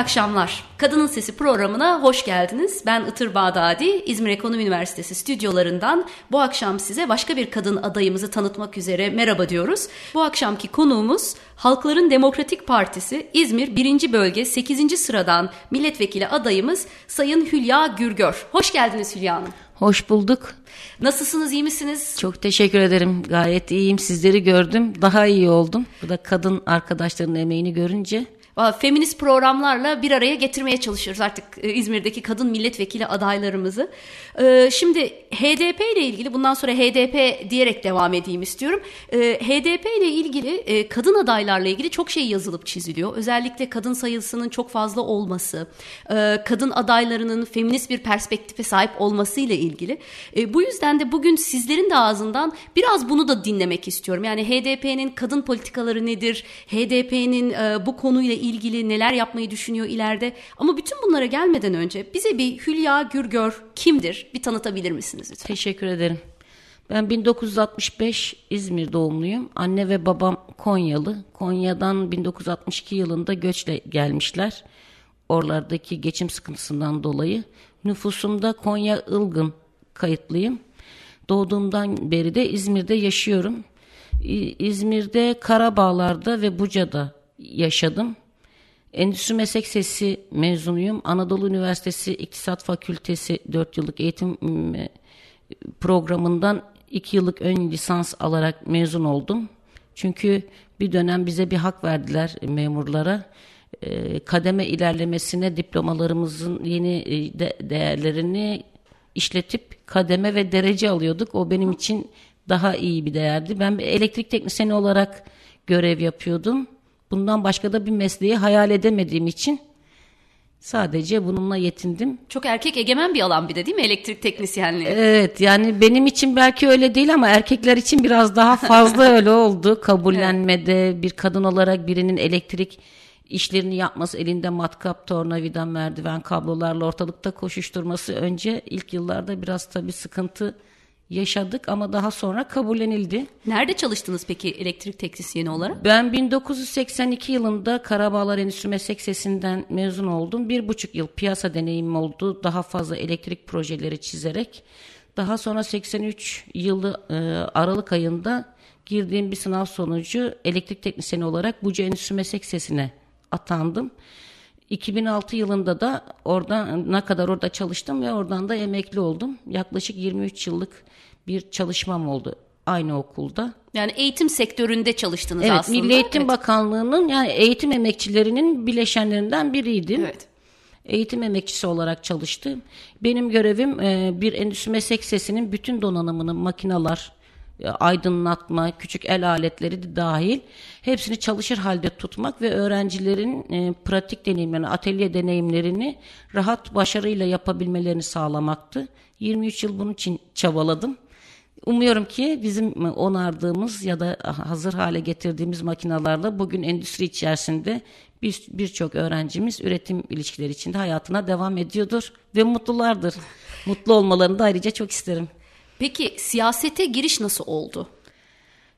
Akşamlar. Kadının Sesi programına hoş geldiniz. Ben Itır Bağdadi, İzmir Ekonomi Üniversitesi stüdyolarından bu akşam size başka bir kadın adayımızı tanıtmak üzere merhaba diyoruz. Bu akşamki konuğumuz Halkların Demokratik Partisi İzmir 1. Bölge 8. sıradan milletvekili adayımız Sayın Hülya Gürgör. Hoş geldiniz Hülya Hanım. Hoş bulduk. Nasılsınız, iyi misiniz? Çok teşekkür ederim. Gayet iyiyim. Sizleri gördüm. Daha iyi oldum. Bu da kadın arkadaşların emeğini görünce feminist programlarla bir araya getirmeye çalışıyoruz artık e, İzmir'deki kadın milletvekili adaylarımızı. E, şimdi HDP ile ilgili bundan sonra HDP diyerek devam edeyim istiyorum. E, HDP ile ilgili kadın adaylarla ilgili çok şey yazılıp çiziliyor. Özellikle kadın sayısının çok fazla olması, kadın adaylarının feminist bir perspektife sahip olması ile ilgili. Bu yüzden de bugün sizlerin de ağzından biraz bunu da dinlemek istiyorum. Yani HDP'nin kadın politikaları nedir? HDP'nin bu konuyla ilgili neler yapmayı düşünüyor ileride. Ama bütün bunlara gelmeden önce bize bir Hülya Gürgör kimdir bir tanıtabilir misiniz lütfen? Teşekkür ederim. Ben 1965 İzmir doğumluyum. Anne ve babam Konyalı. Konya'dan 1962 yılında göçle gelmişler. Oralardaki geçim sıkıntısından dolayı. Nüfusumda Konya Ilgın kayıtlıyım. Doğduğumdan beri de İzmir'de yaşıyorum. İzmir'de Karabağlar'da ve Buca'da yaşadım. Endüstri Meslek Sesi mezunuyum. Anadolu Üniversitesi İktisat Fakültesi 4 yıllık eğitim programından 2 yıllık ön lisans alarak mezun oldum. Çünkü bir dönem bize bir hak verdiler memurlara. E, kademe ilerlemesine diplomalarımızın yeni e, değerlerini işletip kademe ve derece alıyorduk. O benim için daha iyi bir değerdi. Ben elektrik teknisyeni olarak görev yapıyordum. Bundan başka da bir mesleği hayal edemediğim için sadece bununla yetindim. Çok erkek egemen bir alan bir de değil mi elektrik teknisyenliği? Evet yani benim için belki öyle değil ama erkekler için biraz daha fazla öyle oldu. Kabullenmede evet. bir kadın olarak birinin elektrik işlerini yapması, elinde matkap, tornavida, merdiven, kablolarla ortalıkta koşuşturması önce ilk yıllarda biraz tabii sıkıntı yaşadık ama daha sonra kabullenildi. Nerede çalıştınız peki elektrik teknisyeni olarak? Ben 1982 yılında Karabağlar Endüstri Meslek Sesi'nden mezun oldum. Bir buçuk yıl piyasa deneyimim oldu. Daha fazla elektrik projeleri çizerek. Daha sonra 83 yılı e, Aralık ayında girdiğim bir sınav sonucu elektrik teknisyeni olarak Buca Endüstri Meslek Sesi'ne atandım. 2006 yılında da orada ne kadar orada çalıştım ve oradan da emekli oldum. Yaklaşık 23 yıllık bir çalışmam oldu aynı okulda. Yani eğitim sektöründe çalıştınız evet, aslında. Milli Eğitim evet. Bakanlığı'nın yani eğitim emekçilerinin bileşenlerinden biriydim. Evet. Eğitim emekçisi olarak çalıştım. Benim görevim e, bir endüstri meslek sesinin bütün donanımını, makinalar, aydınlatma, küçük el aletleri de dahil hepsini çalışır halde tutmak ve öğrencilerin e, pratik deneyimlerini, atölye deneyimlerini rahat başarıyla yapabilmelerini sağlamaktı. 23 yıl bunun için çabaladım. Umuyorum ki bizim onardığımız ya da hazır hale getirdiğimiz makinalarla bugün endüstri içerisinde birçok bir öğrencimiz üretim ilişkileri içinde hayatına devam ediyordur ve mutlulardır. Mutlu olmalarını da ayrıca çok isterim. Peki siyasete giriş nasıl oldu?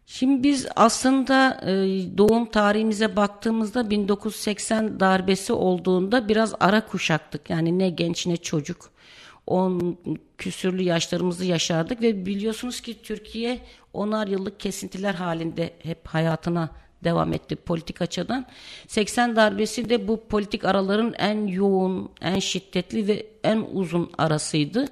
Şimdi biz aslında e, doğum tarihimize baktığımızda 1980 darbesi olduğunda biraz ara kuşaktık. Yani ne genç ne çocuk. 10 küsürlü yaşlarımızı yaşardık ve biliyorsunuz ki Türkiye onar yıllık kesintiler halinde hep hayatına devam etti politik açıdan. 80 darbesi de bu politik araların en yoğun, en şiddetli ve en uzun arasıydı.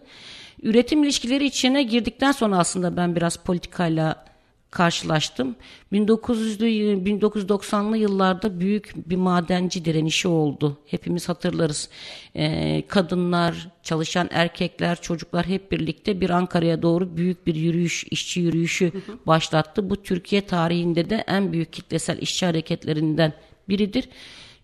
Üretim ilişkileri içine girdikten sonra aslında ben biraz politikayla karşılaştım. 1900'lü 1990'lı yıllarda büyük bir madenci direnişi oldu. Hepimiz hatırlarız. Ee, kadınlar, çalışan erkekler, çocuklar hep birlikte bir Ankara'ya doğru büyük bir yürüyüş, işçi yürüyüşü başlattı. Bu Türkiye tarihinde de en büyük kitlesel işçi hareketlerinden biridir.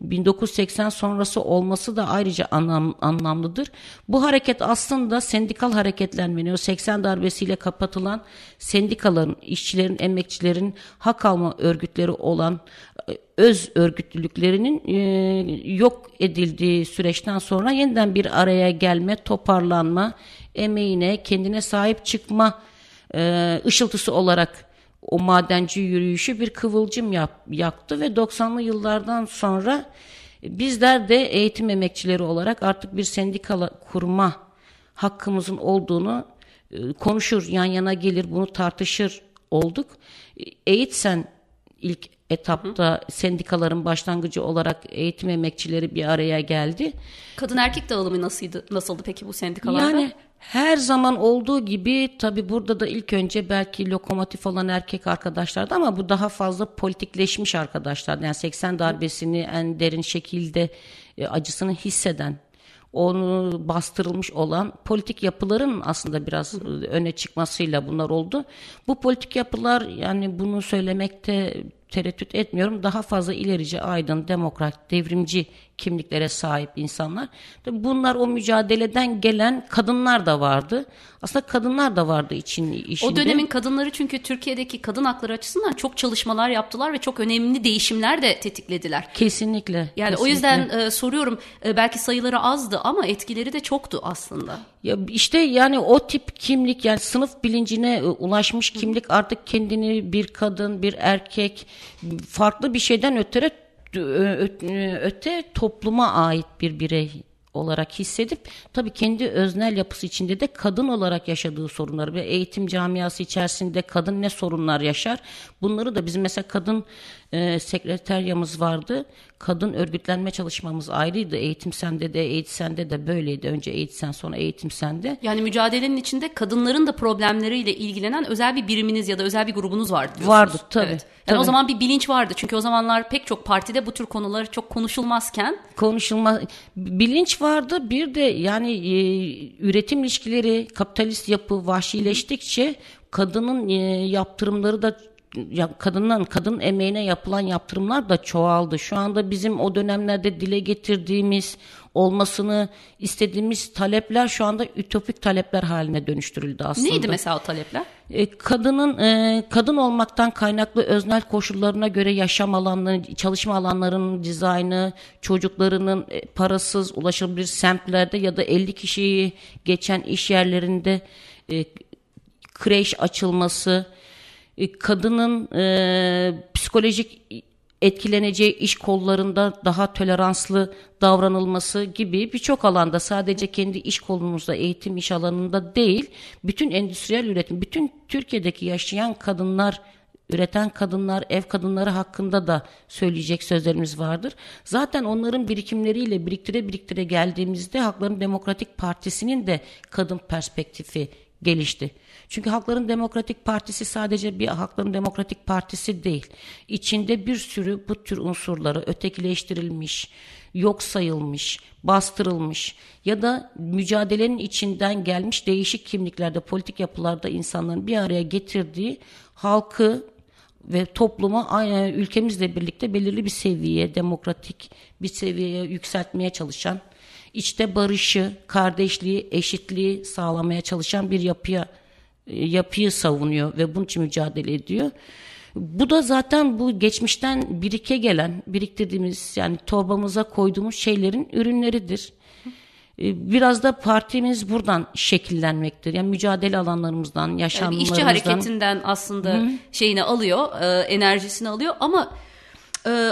1980 sonrası olması da ayrıca anlam, anlamlıdır. Bu hareket aslında sendikal hareketlenmenin o 80 darbesiyle kapatılan sendikaların, işçilerin, emekçilerin hak alma örgütleri olan e, öz örgütlülüklerinin e, yok edildiği süreçten sonra yeniden bir araya gelme, toparlanma, emeğine, kendine sahip çıkma e, ışıltısı olarak o madenci yürüyüşü bir kıvılcım yap, yaktı ve 90'lı yıllardan sonra Bizler de eğitim emekçileri olarak artık bir sendika kurma hakkımızın olduğunu e, konuşur, yan yana gelir, bunu tartışır olduk. Eğitsen ilk etapta hı hı. sendikaların başlangıcı olarak eğitim emekçileri bir araya geldi. Kadın erkek dağılımı nasıldı, nasıldı peki bu sendikalarda? Yani her zaman olduğu gibi tabi burada da ilk önce belki lokomotif olan erkek arkadaşlardı ama bu daha fazla politikleşmiş arkadaşlar. Yani 80 darbesini en derin şekilde e, acısını hisseden onu bastırılmış olan politik yapıların aslında biraz öne çıkmasıyla bunlar oldu. Bu politik yapılar yani bunu söylemekte tereddüt etmiyorum. Daha fazla ilerici, aydın, demokrat, devrimci kimliklere sahip insanlar. Bunlar o mücadeleden gelen kadınlar da vardı. Aslında kadınlar da vardı için işinde. O dönemin kadınları çünkü Türkiye'deki kadın hakları açısından çok çalışmalar yaptılar ve çok önemli değişimler de tetiklediler. Kesinlikle. Yani kesinlikle. o yüzden e, soruyorum e, belki sayıları azdı ama etkileri de çoktu aslında. Ya işte yani o tip kimlik yani sınıf bilincine e, ulaşmış kimlik artık kendini bir kadın, bir erkek farklı bir şeyden ötere öte topluma ait bir birey olarak hissedip tabii kendi öznel yapısı içinde de kadın olarak yaşadığı sorunları ve eğitim camiası içerisinde kadın ne sorunlar yaşar bunları da bizim mesela kadın e, sekreteryamız vardı. Kadın örgütlenme çalışmamız ayrıydı. Eğitim sende de, eğitim sende de böyleydi. Önce eğitim sen sonra eğitim sende. Yani mücadelenin içinde kadınların da problemleriyle ilgilenen özel bir biriminiz ya da özel bir grubunuz vardı diyorsunuz. Vardı tabii. Evet. Yani tabii. o zaman bir bilinç vardı. Çünkü o zamanlar pek çok partide bu tür konular çok konuşulmazken. Konuşulmaz. Bilinç vardı. Bir de yani e, üretim ilişkileri, kapitalist yapı vahşileştikçe kadının e, yaptırımları da ya kadından kadın emeğine yapılan yaptırımlar da çoğaldı. Şu anda bizim o dönemlerde dile getirdiğimiz olmasını istediğimiz talepler şu anda ütopik talepler haline dönüştürüldü aslında. Neydi mesela o talepler? E, kadının e, kadın olmaktan kaynaklı öznel koşullarına göre yaşam alanları, çalışma alanlarının dizaynı, çocuklarının e, parasız ulaşılabilir semtlerde ya da 50 kişiyi geçen iş yerlerinde kreş açılması, kadının e, psikolojik etkileneceği iş kollarında daha toleranslı davranılması gibi birçok alanda sadece kendi iş kolumuzda eğitim iş alanında değil bütün endüstriyel üretim bütün Türkiye'deki yaşayan kadınlar üreten kadınlar, ev kadınları hakkında da söyleyecek sözlerimiz vardır. Zaten onların birikimleriyle biriktire biriktire geldiğimizde Hakların Demokratik Partisi'nin de kadın perspektifi gelişti. Çünkü Halkların Demokratik Partisi sadece bir Halkların Demokratik Partisi değil. İçinde bir sürü bu tür unsurları ötekileştirilmiş, yok sayılmış, bastırılmış ya da mücadelenin içinden gelmiş değişik kimliklerde, politik yapılarda insanların bir araya getirdiği halkı ve toplumu ülkemizle birlikte belirli bir seviyeye, demokratik bir seviyeye yükseltmeye çalışan, içte barışı, kardeşliği, eşitliği sağlamaya çalışan bir yapıya yapıyı savunuyor ve bunun için mücadele ediyor. Bu da zaten bu geçmişten birike gelen, biriktirdiğimiz yani torbamıza koyduğumuz şeylerin ürünleridir. E, biraz da partimiz buradan şekillenmektir. Yani mücadele alanlarımızdan, yaşamlarımızdan. Yani işçi hareketinden aslında Hı. şeyini alıyor, e, enerjisini alıyor ama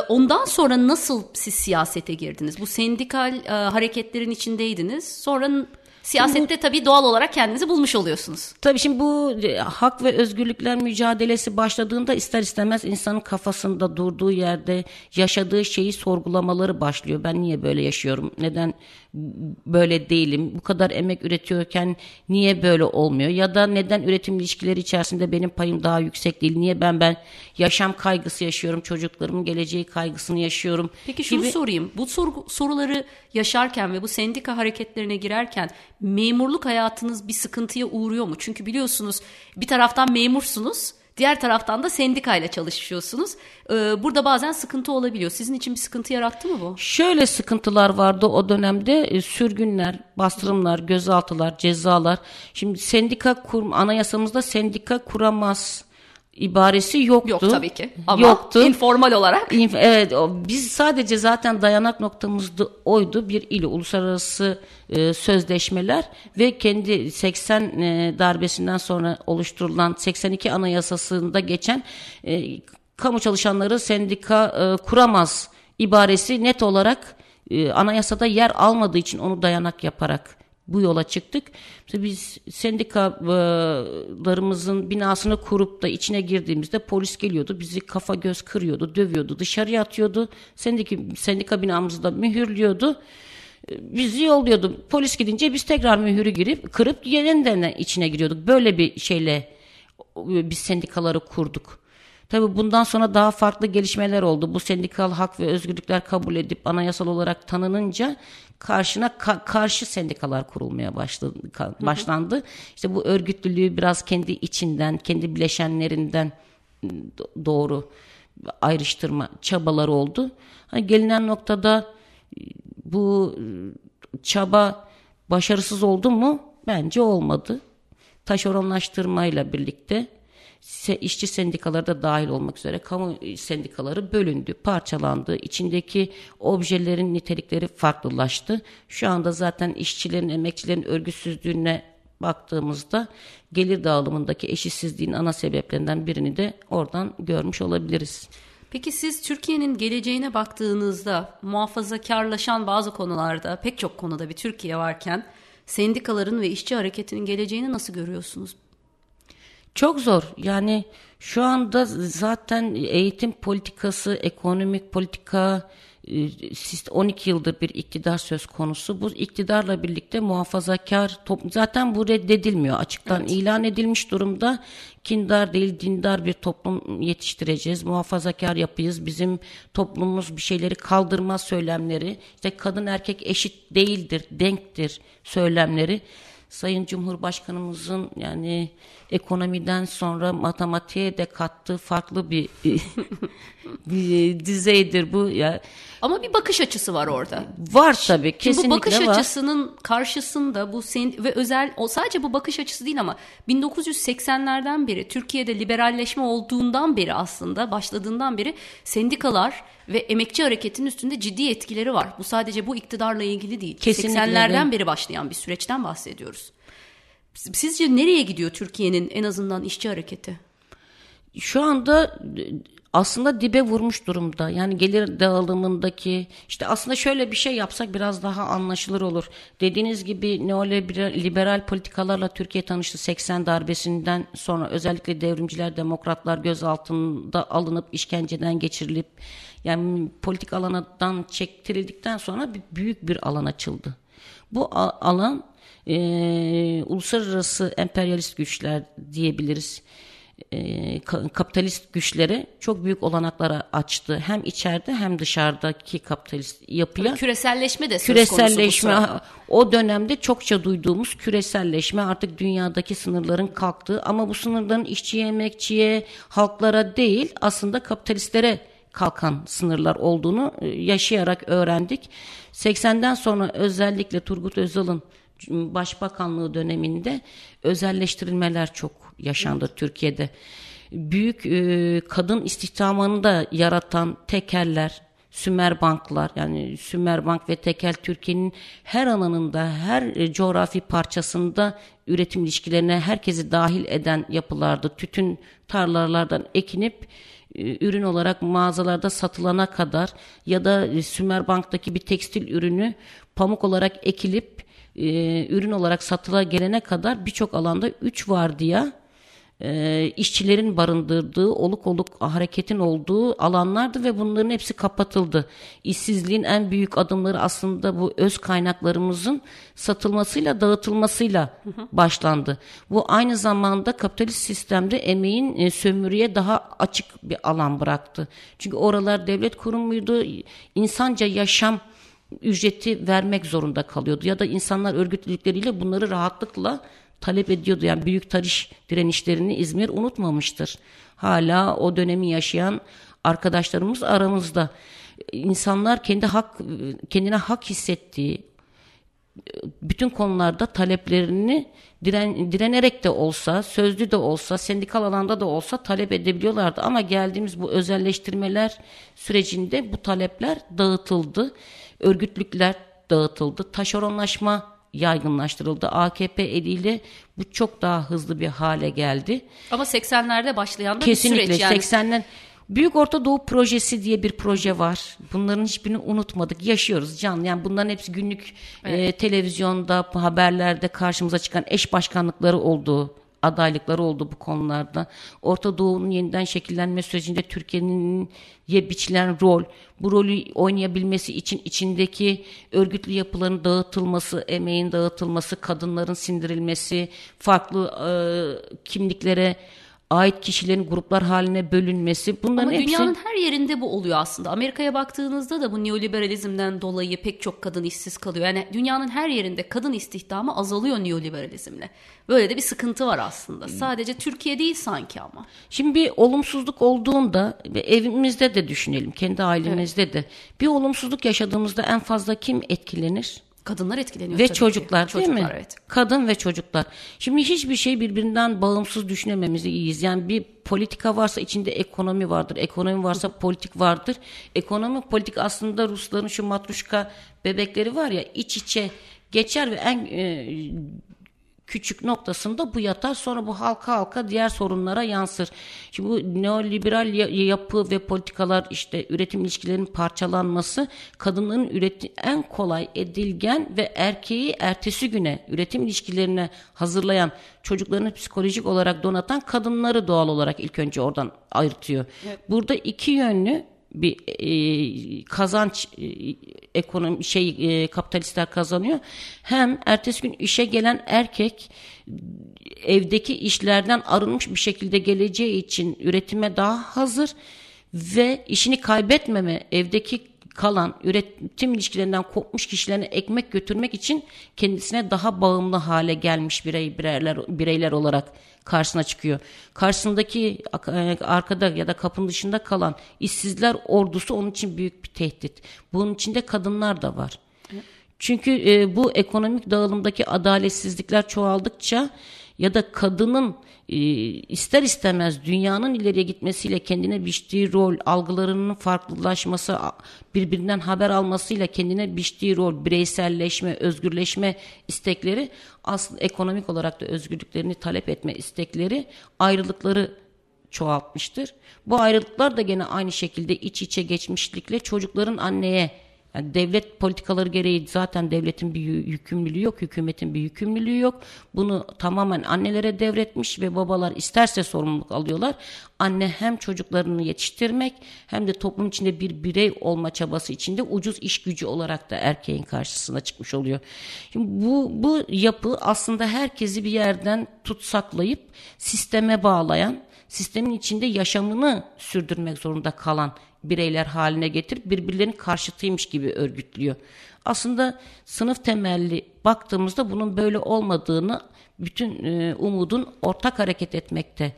ondan sonra nasıl siz siyasete girdiniz? Bu sendikal hareketlerin içindeydiniz. Sonra Siyasette tabii doğal olarak kendinizi bulmuş oluyorsunuz. Tabii şimdi bu e, hak ve özgürlükler mücadelesi başladığında ister istemez insanın kafasında durduğu yerde yaşadığı şeyi sorgulamaları başlıyor. Ben niye böyle yaşıyorum? Neden böyle değilim? Bu kadar emek üretiyorken niye böyle olmuyor? Ya da neden üretim ilişkileri içerisinde benim payım daha yüksek değil? Niye ben ben yaşam kaygısı yaşıyorum? Çocuklarımın geleceği kaygısını yaşıyorum. Peki şunu gibi... sorayım. Bu soru, soruları yaşarken ve bu sendika hareketlerine girerken memurluk hayatınız bir sıkıntıya uğruyor mu? Çünkü biliyorsunuz bir taraftan memursunuz Diğer taraftan da sendikayla çalışıyorsunuz. Ee, burada bazen sıkıntı olabiliyor. Sizin için bir sıkıntı yarattı mı bu? Şöyle sıkıntılar vardı o dönemde. E, sürgünler, bastırımlar, gözaltılar, cezalar. Şimdi sendika kurum anayasamızda sendika kuramaz ibaresi yoktu. Yok tabii ki ama yoktu. informal olarak. İnf evet biz sadece zaten dayanak noktamız oydu bir ili uluslararası e, sözleşmeler ve kendi 80 e, darbesinden sonra oluşturulan 82 anayasasında geçen e, kamu çalışanları sendika e, kuramaz ibaresi net olarak e, anayasada yer almadığı için onu dayanak yaparak bu yola çıktık. İşte biz sendikalarımızın binasını kurup da içine girdiğimizde polis geliyordu. Bizi kafa göz kırıyordu, dövüyordu, dışarıya atıyordu. Sendika, sendika binamızı da mühürlüyordu. Bizi yolluyordu. Polis gidince biz tekrar mühürü girip kırıp yeniden içine giriyorduk. Böyle bir şeyle biz sendikaları kurduk. Tabii bundan sonra daha farklı gelişmeler oldu. Bu sendikal hak ve özgürlükler kabul edip anayasal olarak tanınınca karşına ka- karşı sendikalar kurulmaya başladı, başlandı. İşte bu örgütlülüğü biraz kendi içinden, kendi bileşenlerinden doğru ayrıştırma çabaları oldu. Hani gelinen noktada bu çaba başarısız oldu mu? Bence olmadı. Taşeronlaştırmayla birlikte işçi sendikaları da dahil olmak üzere kamu sendikaları bölündü, parçalandı. İçindeki objelerin nitelikleri farklılaştı. Şu anda zaten işçilerin, emekçilerin örgütsüzlüğüne baktığımızda gelir dağılımındaki eşitsizliğin ana sebeplerinden birini de oradan görmüş olabiliriz. Peki siz Türkiye'nin geleceğine baktığınızda muhafazakarlaşan bazı konularda pek çok konuda bir Türkiye varken sendikaların ve işçi hareketinin geleceğini nasıl görüyorsunuz? Çok zor. Yani şu anda zaten eğitim politikası, ekonomik politika, 12 e, yıldır bir iktidar söz konusu. Bu iktidarla birlikte muhafazakar toplum zaten bu reddedilmiyor. Açıktan evet. ilan edilmiş durumda. Kindar değil dindar bir toplum yetiştireceğiz. Muhafazakar yapıyız. Bizim toplumumuz bir şeyleri kaldırmaz söylemleri. İşte kadın erkek eşit değildir, denktir söylemleri Sayın Cumhurbaşkanımızın yani ekonomiden sonra matematiğe de kattığı farklı bir, bir düzeydir bu ya. Ama bir bakış açısı var orada. Var tabii kesinlikle Şimdi bu bakış var. açısının karşısında bu sen, ve özel o sadece bu bakış açısı değil ama 1980'lerden beri Türkiye'de liberalleşme olduğundan beri aslında başladığından beri sendikalar ve emekçi hareketinin üstünde ciddi etkileri var. Bu sadece bu iktidarla ilgili değil. Kesinlikle 80'lerden beri başlayan bir süreçten bahsediyoruz. Sizce nereye gidiyor Türkiye'nin en azından işçi hareketi? Şu anda aslında dibe vurmuş durumda. Yani gelir dağılımındaki işte aslında şöyle bir şey yapsak biraz daha anlaşılır olur. Dediğiniz gibi neoliberal politikalarla Türkiye tanıştı 80 darbesinden sonra özellikle devrimciler, demokratlar gözaltında alınıp işkenceden geçirilip yani politik alandan çektirildikten sonra büyük bir alan açıldı. Bu alan e, uluslararası emperyalist güçler diyebiliriz e, kapitalist güçlere çok büyük olanaklara açtı. Hem içeride hem dışarıdaki kapitalist yapıya. Tabii küreselleşme de söz küreselleşme, O dönemde çokça duyduğumuz küreselleşme artık dünyadaki sınırların kalktığı ama bu sınırların işçiye, emekçiye, halklara değil aslında kapitalistlere kalkan sınırlar olduğunu e, yaşayarak öğrendik. 80'den sonra özellikle Turgut Özal'ın başbakanlığı döneminde özelleştirilmeler çok yaşandı evet. Türkiye'de. Büyük e, kadın istihdamını da yaratan tekeller, Sümer banklar yani Sümer Bank ve Tekel Türkiye'nin her alanında, her e, coğrafi parçasında üretim ilişkilerine herkesi dahil eden yapılardı. Tütün tarlalardan ekinip e, ürün olarak mağazalarda satılana kadar ya da e, Sümer Bank'taki bir tekstil ürünü pamuk olarak ekilip e, ürün olarak satıla gelene kadar birçok alanda 3 vardiya e, işçilerin barındırdığı, oluk oluk hareketin olduğu alanlardı ve bunların hepsi kapatıldı. İşsizliğin en büyük adımları aslında bu öz kaynaklarımızın satılmasıyla, dağıtılmasıyla başlandı. Bu aynı zamanda kapitalist sistemde emeğin e, sömürüye daha açık bir alan bıraktı. Çünkü oralar devlet kurumuydu, insanca yaşam ücreti vermek zorunda kalıyordu ya da insanlar örgütlülükleriyle bunları rahatlıkla talep ediyordu. Yani büyük tarih direnişlerini İzmir unutmamıştır. Hala o dönemi yaşayan arkadaşlarımız aramızda. İnsanlar kendi hak kendine hak hissettiği bütün konularda taleplerini diren, direnerek de olsa, sözlü de olsa, sendikal alanda da olsa talep edebiliyorlardı. Ama geldiğimiz bu özelleştirmeler sürecinde bu talepler dağıtıldı. Örgütlükler dağıtıldı. Taşeronlaşma yaygınlaştırıldı. AKP eliyle bu çok daha hızlı bir hale geldi. Ama 80'lerde başlayan da Kesinlikle, bir süreç. Yani 80'ler Büyük Orta Doğu Projesi diye bir proje var. Bunların hiçbirini unutmadık. Yaşıyoruz canlı. Yani bunların hepsi günlük evet. e, televizyonda, haberlerde karşımıza çıkan eş başkanlıkları olduğu adaylıkları oldu bu konularda. Orta Doğu'nun yeniden şekillenme sürecinde Türkiye'nin ye biçilen rol, bu rolü oynayabilmesi için içindeki örgütlü yapıların dağıtılması, emeğin dağıtılması, kadınların sindirilmesi, farklı e, kimliklere ait kişilerin gruplar haline bölünmesi bunların Ama hepsi... dünyanın her yerinde bu oluyor aslında. Amerika'ya baktığınızda da bu neoliberalizmden dolayı pek çok kadın işsiz kalıyor. Yani dünyanın her yerinde kadın istihdamı azalıyor neoliberalizmle. Böyle de bir sıkıntı var aslında. Sadece Türkiye değil sanki ama. Şimdi bir olumsuzluk olduğunda evimizde de düşünelim, kendi ailemizde evet. de. Bir olumsuzluk yaşadığımızda en fazla kim etkilenir? Kadınlar etkileniyor Ve çocuklar ki. değil çocuklar, mi? Evet. Kadın ve çocuklar. Şimdi hiçbir şey birbirinden bağımsız düşünememiz iyiyiz. Yani bir politika varsa içinde ekonomi vardır. Ekonomi varsa politik vardır. Ekonomi politik aslında Rusların şu matruşka bebekleri var ya iç içe geçer ve en e, küçük noktasında bu yatar sonra bu halka halka diğer sorunlara yansır. Şimdi bu neoliberal yapı ve politikalar işte üretim ilişkilerinin parçalanması kadınların üretim en kolay edilgen ve erkeği ertesi güne üretim ilişkilerine hazırlayan çocuklarını psikolojik olarak donatan kadınları doğal olarak ilk önce oradan ayırtıyor. Evet. Burada iki yönlü bir e, kazanç e, ekonomi şey e, kapitalistler kazanıyor. Hem ertesi gün işe gelen erkek evdeki işlerden arınmış bir şekilde geleceği için üretime daha hazır ve işini kaybetmeme evdeki kalan üretim ilişkilerinden kopmuş kişilerine ekmek götürmek için kendisine daha bağımlı hale gelmiş birey bireyler bireyler olarak karşısına çıkıyor. Karşısındaki e, arkada ya da kapının dışında kalan işsizler ordusu onun için büyük bir tehdit. Bunun içinde kadınlar da var. Çünkü e, bu ekonomik dağılımdaki adaletsizlikler çoğaldıkça ya da kadının e, ister istemez dünyanın ileriye gitmesiyle kendine biçtiği rol, algılarının farklılaşması, birbirinden haber almasıyla kendine biçtiği rol, bireyselleşme, özgürleşme istekleri aslında ekonomik olarak da özgürlüklerini talep etme istekleri ayrılıkları çoğaltmıştır. Bu ayrılıklar da gene aynı şekilde iç içe geçmişlikle çocukların anneye yani devlet politikaları gereği zaten devletin bir yükümlülüğü yok, hükümetin bir yükümlülüğü yok. Bunu tamamen annelere devretmiş ve babalar isterse sorumluluk alıyorlar. Anne hem çocuklarını yetiştirmek hem de toplum içinde bir birey olma çabası içinde ucuz iş gücü olarak da erkeğin karşısına çıkmış oluyor. Şimdi bu, bu yapı aslında herkesi bir yerden tutsaklayıp sisteme bağlayan, sistemin içinde yaşamını sürdürmek zorunda kalan bireyler haline getirip birbirlerinin karşıtıymış gibi örgütlüyor. Aslında sınıf temelli baktığımızda bunun böyle olmadığını bütün e, umudun ortak hareket etmekte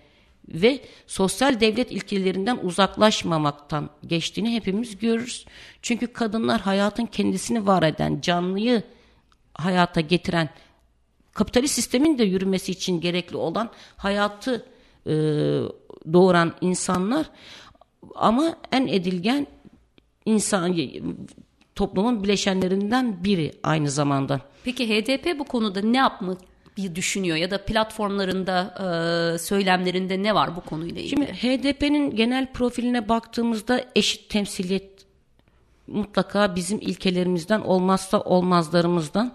ve sosyal devlet ilkelerinden uzaklaşmamaktan geçtiğini hepimiz görürüz. Çünkü kadınlar hayatın kendisini var eden, canlıyı hayata getiren, kapitalist sistemin de yürümesi için gerekli olan hayatı e, doğuran insanlar ama en edilgen insan toplumun bileşenlerinden biri aynı zamanda. Peki HDP bu konuda ne yapmak bir düşünüyor ya da platformlarında e, söylemlerinde ne var bu konuyla ilgili? Şimdi HDP'nin genel profiline baktığımızda eşit temsiliyet mutlaka bizim ilkelerimizden olmazsa olmazlarımızdan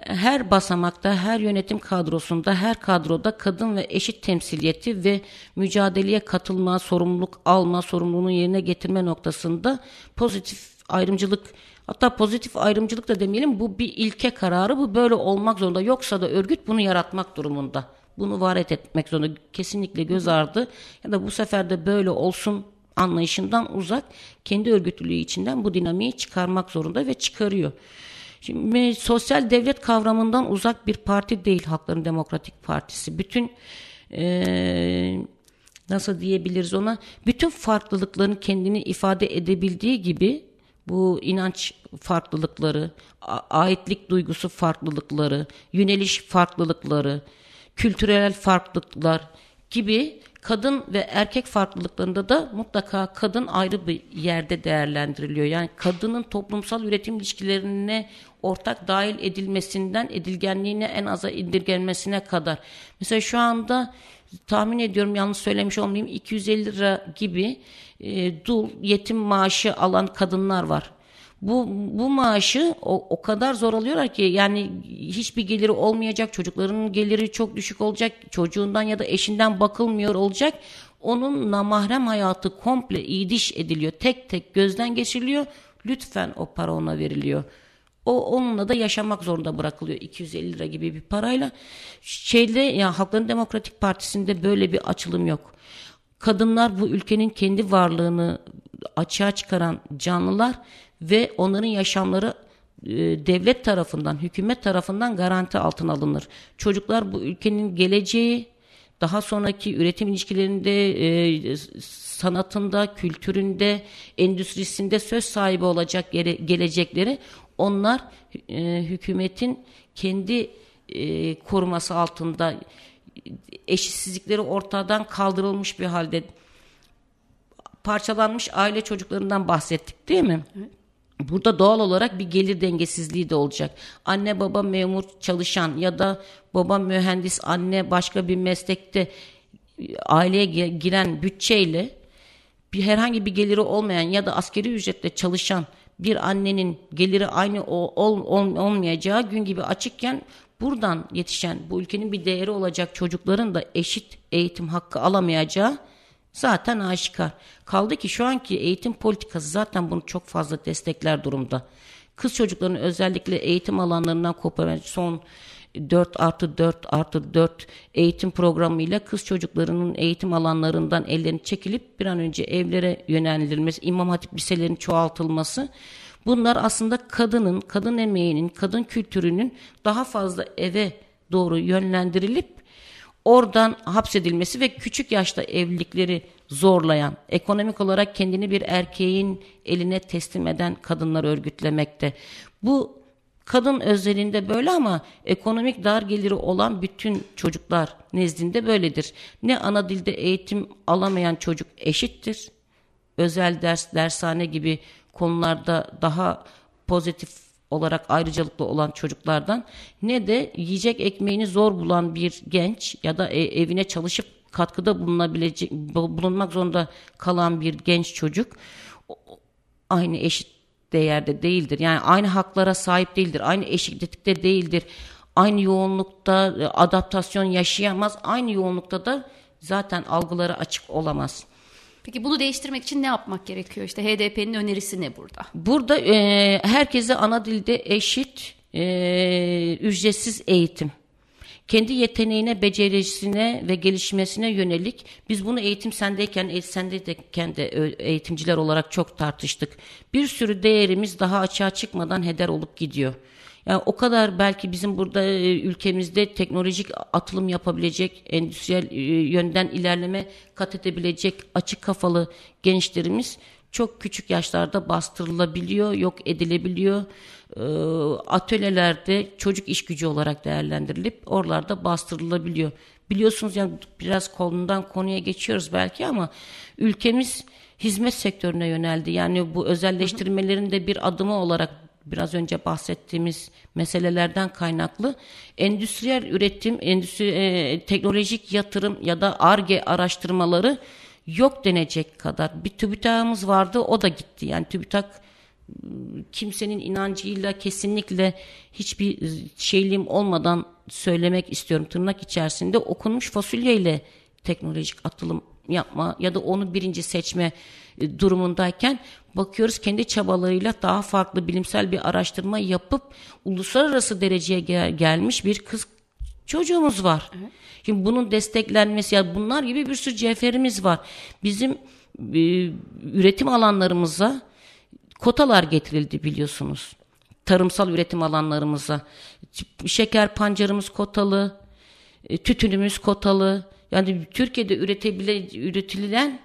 her basamakta, her yönetim kadrosunda, her kadroda kadın ve eşit temsiliyeti ve mücadeleye katılma, sorumluluk alma, sorumluluğunu yerine getirme noktasında pozitif ayrımcılık hatta pozitif ayrımcılık da demeyelim bu bir ilke kararı bu böyle olmak zorunda yoksa da örgüt bunu yaratmak durumunda. Bunu var etmek zorunda kesinlikle göz ardı ya da bu sefer de böyle olsun anlayışından uzak kendi örgütlülüğü içinden bu dinamiği çıkarmak zorunda ve çıkarıyor. Şimdi sosyal devlet kavramından uzak bir parti değil Halkların Demokratik Partisi. Bütün e, nasıl diyebiliriz ona? Bütün farklılıkların kendini ifade edebildiği gibi bu inanç farklılıkları, aitlik duygusu farklılıkları, yöneliş farklılıkları, kültürel farklılıklar gibi kadın ve erkek farklılıklarında da mutlaka kadın ayrı bir yerde değerlendiriliyor. Yani kadının toplumsal üretim ilişkilerine ortak dahil edilmesinden edilgenliğine en aza indirgenmesine kadar. Mesela şu anda tahmin ediyorum yanlış söylemiş olmayayım 250 lira gibi e, dul, yetim maaşı alan kadınlar var. Bu, bu maaşı o, o kadar zor alıyorlar ki yani hiçbir geliri olmayacak, çocuklarının geliri çok düşük olacak, çocuğundan ya da eşinden bakılmıyor olacak. Onun namahrem hayatı komple idiş ediliyor, tek tek gözden geçiriliyor. Lütfen o para ona veriliyor. O onunla da yaşamak zorunda bırakılıyor 250 lira gibi bir parayla. Şeyde ya Halkların Demokratik Partisi'nde böyle bir açılım yok. Kadınlar bu ülkenin kendi varlığını açığa çıkaran canlılar ve onların yaşamları e, devlet tarafından, hükümet tarafından garanti altına alınır. Çocuklar bu ülkenin geleceği, daha sonraki üretim ilişkilerinde, e, sanatında, kültüründe, endüstrisinde söz sahibi olacak gelecekleri onlar e, hükümetin kendi koruması altında eşitsizlikleri ortadan kaldırılmış bir halde parçalanmış aile çocuklarından bahsettik değil mi? Evet. Burada doğal olarak bir gelir dengesizliği de olacak. Anne baba memur çalışan ya da baba mühendis, anne başka bir meslekte aileye giren bütçeyle bir herhangi bir geliri olmayan ya da askeri ücretle çalışan bir annenin geliri aynı ol, ol, olmayacağı gün gibi açıkken buradan yetişen bu ülkenin bir değeri olacak çocukların da eşit eğitim hakkı alamayacağı zaten aşikar. Kaldı ki şu anki eğitim politikası zaten bunu çok fazla destekler durumda. Kız çocukların özellikle eğitim alanlarından koparan son 4 artı 4 artı 4 eğitim programıyla kız çocuklarının eğitim alanlarından ellerini çekilip bir an önce evlere yönlendirilmesi, imam hatip liselerinin çoğaltılması bunlar aslında kadının, kadın emeğinin, kadın kültürünün daha fazla eve doğru yönlendirilip oradan hapsedilmesi ve küçük yaşta evlilikleri zorlayan, ekonomik olarak kendini bir erkeğin eline teslim eden kadınlar örgütlemekte. Bu Kadın özelinde böyle ama ekonomik dar geliri olan bütün çocuklar nezdinde böyledir. Ne ana dilde eğitim alamayan çocuk eşittir. Özel ders, dershane gibi konularda daha pozitif olarak ayrıcalıklı olan çocuklardan ne de yiyecek ekmeğini zor bulan bir genç ya da e, evine çalışıp katkıda bulunabilecek bulunmak zorunda kalan bir genç çocuk aynı eşit değerde değildir. Yani aynı haklara sahip değildir. Aynı eşitlikte değildir. Aynı yoğunlukta e, adaptasyon yaşayamaz. Aynı yoğunlukta da zaten algıları açık olamaz. Peki bunu değiştirmek için ne yapmak gerekiyor? İşte HDP'nin önerisi ne burada? Burada e, herkese ana dilde eşit, e, ücretsiz eğitim kendi yeteneğine, becerisine ve gelişmesine yönelik biz bunu eğitim sendeyken, e, sendeyken de eğitimciler olarak çok tartıştık. Bir sürü değerimiz daha açığa çıkmadan heder olup gidiyor. Yani o kadar belki bizim burada e, ülkemizde teknolojik atılım yapabilecek, endüstriyel e, yönden ilerleme kat edebilecek açık kafalı gençlerimiz çok küçük yaşlarda bastırılabiliyor, yok edilebiliyor. E, atölyelerde çocuk iş gücü olarak değerlendirilip oralarda bastırılabiliyor. Biliyorsunuz yani biraz konudan konuya geçiyoruz belki ama ülkemiz hizmet sektörüne yöneldi. Yani bu özelleştirmelerin de bir adımı olarak biraz önce bahsettiğimiz meselelerden kaynaklı. Endüstriyel üretim, endüstri, e, teknolojik yatırım ya da ARGE araştırmaları yok denecek kadar. Bir TÜBİTAK'ımız vardı o da gitti. Yani TÜBİTAK kimsenin inancıyla kesinlikle hiçbir şeyliğim olmadan söylemek istiyorum. Tırnak içerisinde okunmuş fasulyeyle teknolojik atılım yapma ya da onu birinci seçme e, durumundayken bakıyoruz kendi çabalarıyla daha farklı bilimsel bir araştırma yapıp uluslararası dereceye gel- gelmiş bir kız çocuğumuz var. Evet. Şimdi bunun desteklenmesi ya bunlar gibi bir sürü cevherimiz var. Bizim e, üretim alanlarımıza kotalar getirildi biliyorsunuz. Tarımsal üretim alanlarımıza. Şeker pancarımız kotalı, e, tütünümüz kotalı. Yani Türkiye'de üretebile, üretilen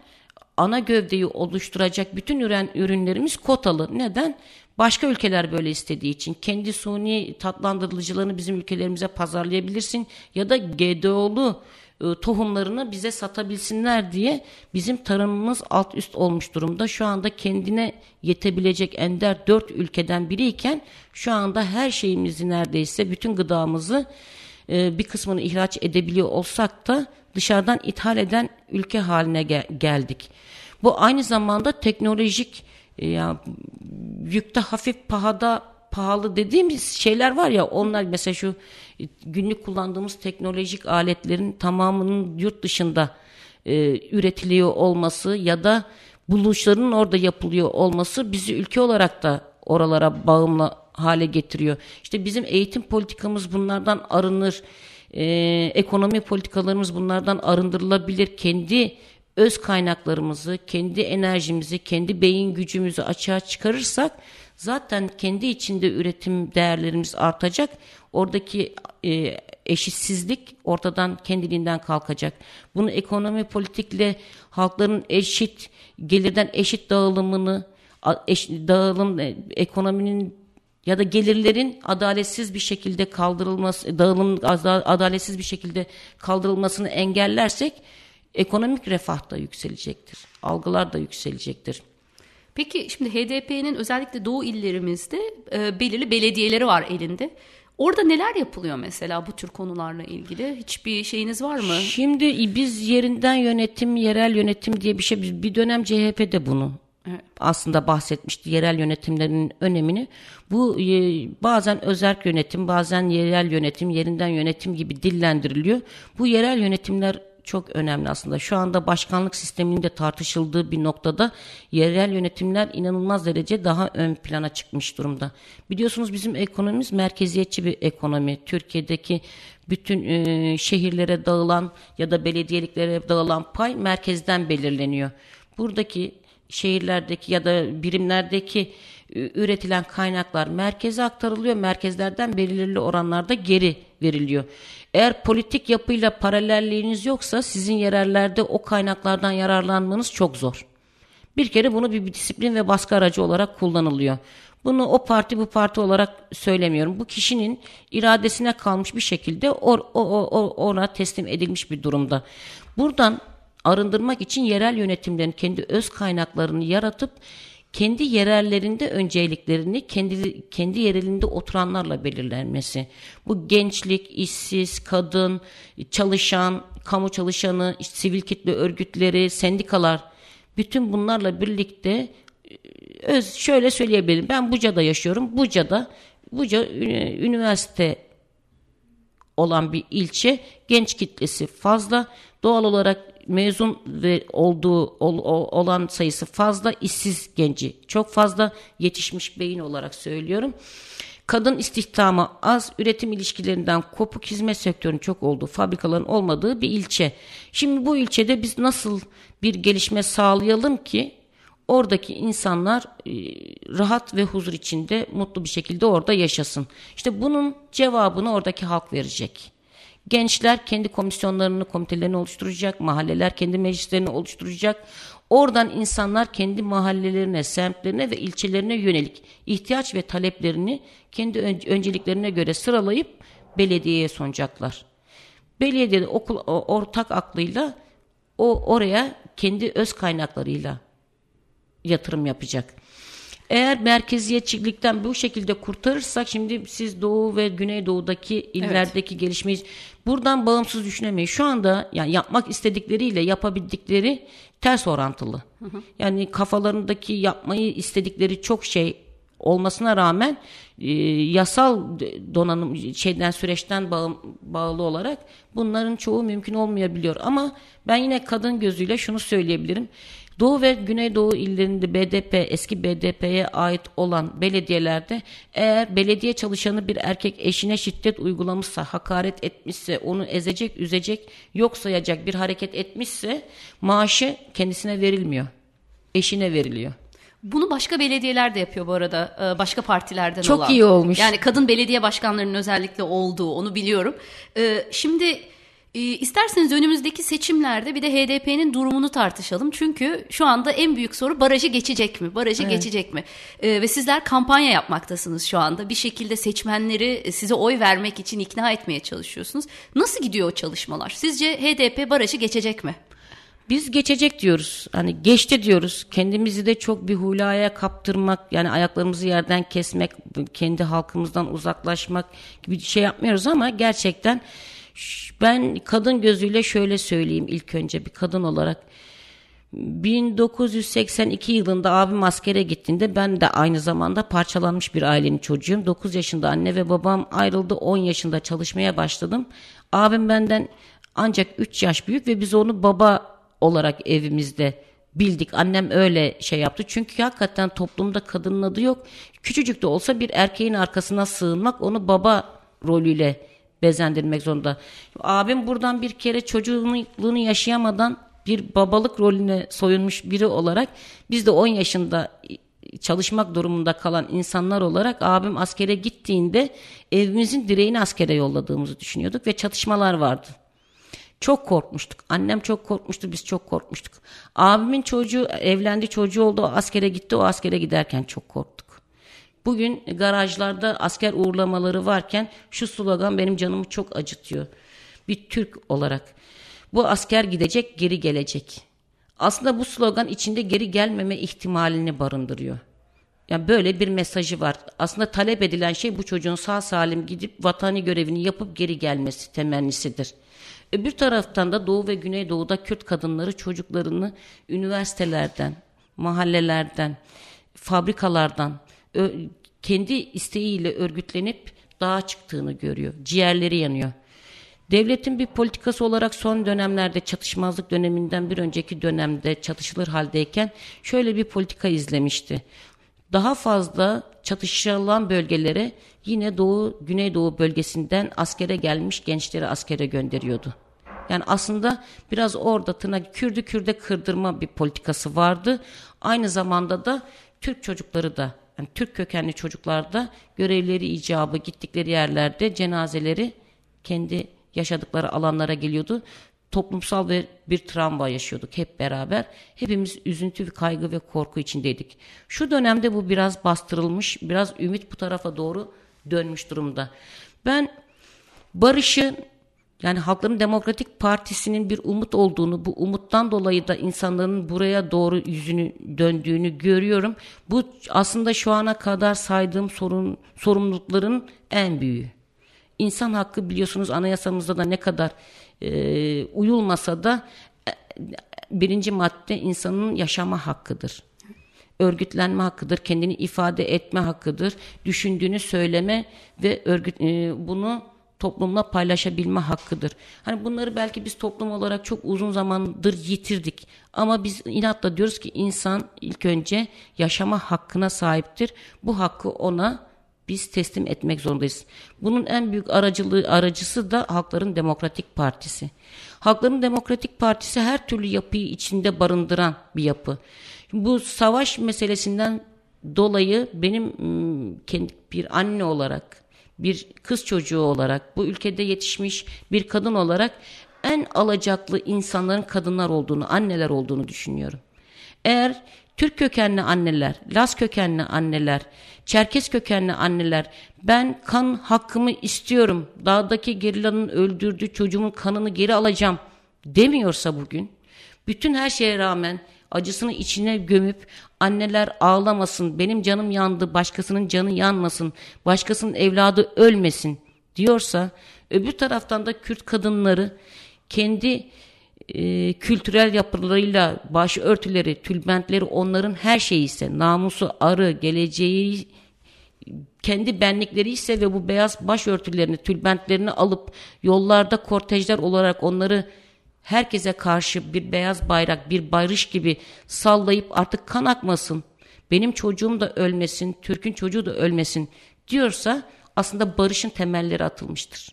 ana gövdeyi oluşturacak bütün ürün, ürünlerimiz kotalı. Neden? Başka ülkeler böyle istediği için. Kendi suni tatlandırıcılarını bizim ülkelerimize pazarlayabilirsin ya da GDO'lu e, tohumlarını bize satabilsinler diye bizim tarımımız alt üst olmuş durumda. Şu anda kendine yetebilecek ender dört ülkeden biriyken şu anda her şeyimizi neredeyse bütün gıdamızı e, bir kısmını ihraç edebiliyor olsak da dışarıdan ithal eden ülke haline gel- geldik. Bu aynı zamanda teknolojik e, ya yükte hafif pahada pahalı dediğimiz şeyler var ya onlar mesela şu e, günlük kullandığımız teknolojik aletlerin tamamının yurt dışında e, üretiliyor olması ya da buluşların orada yapılıyor olması bizi ülke olarak da oralara bağımlı hale getiriyor. İşte bizim eğitim politikamız bunlardan arınır. E, ekonomi politikalarımız bunlardan arındırılabilir. Kendi öz kaynaklarımızı, kendi enerjimizi, kendi beyin gücümüzü açığa çıkarırsak zaten kendi içinde üretim değerlerimiz artacak. Oradaki e, eşitsizlik ortadan kendiliğinden kalkacak. Bunu ekonomi politikle halkların eşit gelirden eşit dağılımını eş, dağılım e, ekonominin ya da gelirlerin adaletsiz bir şekilde kaldırılması, dağılım adaletsiz bir şekilde kaldırılmasını engellersek ekonomik refah da yükselecektir. Algılar da yükselecektir. Peki şimdi HDP'nin özellikle doğu illerimizde e, belirli belediyeleri var elinde. Orada neler yapılıyor mesela bu tür konularla ilgili? Hiçbir şeyiniz var mı? Şimdi biz yerinden yönetim, yerel yönetim diye bir şey bir dönem CHP de bunu aslında bahsetmişti yerel yönetimlerin önemini. Bu e, bazen özerk yönetim, bazen yerel yönetim, yerinden yönetim gibi dillendiriliyor. Bu yerel yönetimler çok önemli aslında. Şu anda başkanlık sisteminin de tartışıldığı bir noktada yerel yönetimler inanılmaz derece daha ön plana çıkmış durumda. Biliyorsunuz bizim ekonomimiz merkeziyetçi bir ekonomi. Türkiye'deki bütün e, şehirlere dağılan ya da belediyeliklere dağılan pay merkezden belirleniyor. Buradaki şehirlerdeki ya da birimlerdeki üretilen kaynaklar merkeze aktarılıyor. Merkezlerden belirli oranlarda geri veriliyor. Eğer politik yapıyla paralelliğiniz yoksa sizin yerellerde o kaynaklardan yararlanmanız çok zor. Bir kere bunu bir disiplin ve baskı aracı olarak kullanılıyor. Bunu o parti bu parti olarak söylemiyorum. Bu kişinin iradesine kalmış bir şekilde or, o, o, ona teslim edilmiş bir durumda. Buradan arındırmak için yerel yönetimlerin kendi öz kaynaklarını yaratıp kendi yerellerinde önceliklerini kendi kendi yerelinde oturanlarla belirlenmesi. Bu gençlik, işsiz, kadın, çalışan, kamu çalışanı, sivil kitle örgütleri, sendikalar bütün bunlarla birlikte e, öz şöyle söyleyebilirim. Ben Buca'da yaşıyorum. Buca'da Buca üniversite olan bir ilçe genç kitlesi fazla. Doğal olarak mezun ve olduğu ol, olan sayısı fazla, işsiz genci çok fazla yetişmiş beyin olarak söylüyorum. Kadın istihdamı az, üretim ilişkilerinden kopuk hizmet sektörünün çok olduğu, fabrikaların olmadığı bir ilçe. Şimdi bu ilçede biz nasıl bir gelişme sağlayalım ki oradaki insanlar e, rahat ve huzur içinde mutlu bir şekilde orada yaşasın. İşte bunun cevabını oradaki halk verecek. Gençler kendi komisyonlarını, komitelerini oluşturacak, mahalleler kendi meclislerini oluşturacak. Oradan insanlar kendi mahallelerine, semtlerine ve ilçelerine yönelik ihtiyaç ve taleplerini kendi önceliklerine göre sıralayıp belediyeye sunacaklar. Belediye okul ortak aklıyla o oraya kendi öz kaynaklarıyla yatırım yapacak. Eğer merkeziyetçilikten bu şekilde kurtarırsak şimdi siz Doğu ve Güneydoğu'daki illerdeki evet. gelişmeyi buradan bağımsız düşünemeyiz. Şu anda yani yapmak istedikleriyle yapabildikleri ters orantılı. Hı hı. Yani kafalarındaki yapmayı istedikleri çok şey olmasına rağmen e, yasal donanım şeyden süreçten bağ, bağlı olarak bunların çoğu mümkün olmayabiliyor. Ama ben yine kadın gözüyle şunu söyleyebilirim. Doğu ve Güneydoğu illerinde BDP, eski BDP'ye ait olan belediyelerde eğer belediye çalışanı bir erkek eşine şiddet uygulamışsa, hakaret etmişse, onu ezecek, üzecek, yok sayacak bir hareket etmişse maaşı kendisine verilmiyor. Eşine veriliyor. Bunu başka belediyeler de yapıyor bu arada. E, başka partilerden Çok olan. Çok iyi olmuş. Yani kadın belediye başkanlarının özellikle olduğu onu biliyorum. E, şimdi e, isterseniz önümüzdeki seçimlerde bir de HDP'nin durumunu tartışalım. Çünkü şu anda en büyük soru barajı geçecek mi? Barajı evet. geçecek mi? E, ve sizler kampanya yapmaktasınız şu anda. Bir şekilde seçmenleri size oy vermek için ikna etmeye çalışıyorsunuz. Nasıl gidiyor o çalışmalar? Sizce HDP barajı geçecek mi? Biz geçecek diyoruz. Hani geçti diyoruz. Kendimizi de çok bir hulaya kaptırmak, yani ayaklarımızı yerden kesmek, kendi halkımızdan uzaklaşmak gibi şey yapmıyoruz ama gerçekten ben kadın gözüyle şöyle söyleyeyim ilk önce bir kadın olarak. 1982 yılında abim askere gittiğinde ben de aynı zamanda parçalanmış bir ailenin çocuğuyum. 9 yaşında anne ve babam ayrıldı. 10 yaşında çalışmaya başladım. Abim benden ancak 3 yaş büyük ve biz onu baba olarak evimizde bildik. Annem öyle şey yaptı. Çünkü hakikaten toplumda kadının adı yok. Küçücük de olsa bir erkeğin arkasına sığınmak onu baba rolüyle bezendirmek zorunda. Abim buradan bir kere çocuğunu yaşayamadan bir babalık rolüne soyunmuş biri olarak biz de 10 yaşında çalışmak durumunda kalan insanlar olarak abim askere gittiğinde evimizin direğini askere yolladığımızı düşünüyorduk ve çatışmalar vardı. Çok korkmuştuk. Annem çok korkmuştu, biz çok korkmuştuk. Abimin çocuğu evlendi, çocuğu oldu, o askere gitti, o askere giderken çok korktuk. Bugün garajlarda asker uğurlamaları varken şu slogan benim canımı çok acıtıyor. Bir Türk olarak. Bu asker gidecek, geri gelecek. Aslında bu slogan içinde geri gelmeme ihtimalini barındırıyor. Yani böyle bir mesajı var. Aslında talep edilen şey bu çocuğun sağ salim gidip vatani görevini yapıp geri gelmesi temennisidir. Öbür taraftan da Doğu ve Güneydoğu'da Kürt kadınları çocuklarını üniversitelerden, mahallelerden, fabrikalardan kendi isteğiyle örgütlenip dağa çıktığını görüyor. Ciğerleri yanıyor. Devletin bir politikası olarak son dönemlerde çatışmazlık döneminden bir önceki dönemde çatışılır haldeyken şöyle bir politika izlemişti. Daha fazla çatışılan bölgelere yine Doğu, Güneydoğu bölgesinden askere gelmiş gençleri askere gönderiyordu. Yani aslında biraz orada tırnak Kürdü Kürde kırdırma bir politikası vardı. Aynı zamanda da Türk çocukları da yani Türk kökenli çocuklar da görevleri icabı gittikleri yerlerde cenazeleri kendi yaşadıkları alanlara geliyordu. Toplumsal ve bir travma yaşıyorduk hep beraber. Hepimiz üzüntü, kaygı ve korku içindeydik. Şu dönemde bu biraz bastırılmış, biraz ümit bu tarafa doğru dönmüş durumda. Ben barışı yani Halkların Demokratik Partisi'nin bir umut olduğunu, bu umuttan dolayı da insanların buraya doğru yüzünü döndüğünü görüyorum. Bu aslında şu ana kadar saydığım sorun, sorumlulukların en büyüğü. İnsan hakkı biliyorsunuz anayasamızda da ne kadar e, uyulmasa da e, birinci madde insanın yaşama hakkıdır. Örgütlenme hakkıdır, kendini ifade etme hakkıdır, düşündüğünü söyleme ve örgüt e, bunu toplumla paylaşabilme hakkıdır. Hani bunları belki biz toplum olarak çok uzun zamandır yitirdik. Ama biz inatla diyoruz ki insan ilk önce yaşama hakkına sahiptir. Bu hakkı ona biz teslim etmek zorundayız. Bunun en büyük aracılığı aracısı da Halkların Demokratik Partisi. Halkların Demokratik Partisi her türlü yapıyı içinde barındıran bir yapı. Bu savaş meselesinden dolayı benim kendi bir anne olarak bir kız çocuğu olarak bu ülkede yetişmiş bir kadın olarak en alacaklı insanların kadınlar olduğunu, anneler olduğunu düşünüyorum. Eğer Türk kökenli anneler, Laz kökenli anneler, Çerkes kökenli anneler ben kan hakkımı istiyorum, dağdaki gerilanın öldürdüğü çocuğumun kanını geri alacağım demiyorsa bugün, bütün her şeye rağmen acısını içine gömüp anneler ağlamasın, benim canım yandı, başkasının canı yanmasın, başkasının evladı ölmesin diyorsa öbür taraftan da Kürt kadınları kendi e, kültürel yapılarıyla başörtüleri, tülbentleri onların her şeyi ise namusu, arı, geleceği kendi benlikleri ise ve bu beyaz başörtülerini, tülbentlerini alıp yollarda kortejler olarak onları herkese karşı bir beyaz bayrak, bir barış gibi sallayıp artık kan akmasın, benim çocuğum da ölmesin, Türk'ün çocuğu da ölmesin diyorsa aslında barışın temelleri atılmıştır.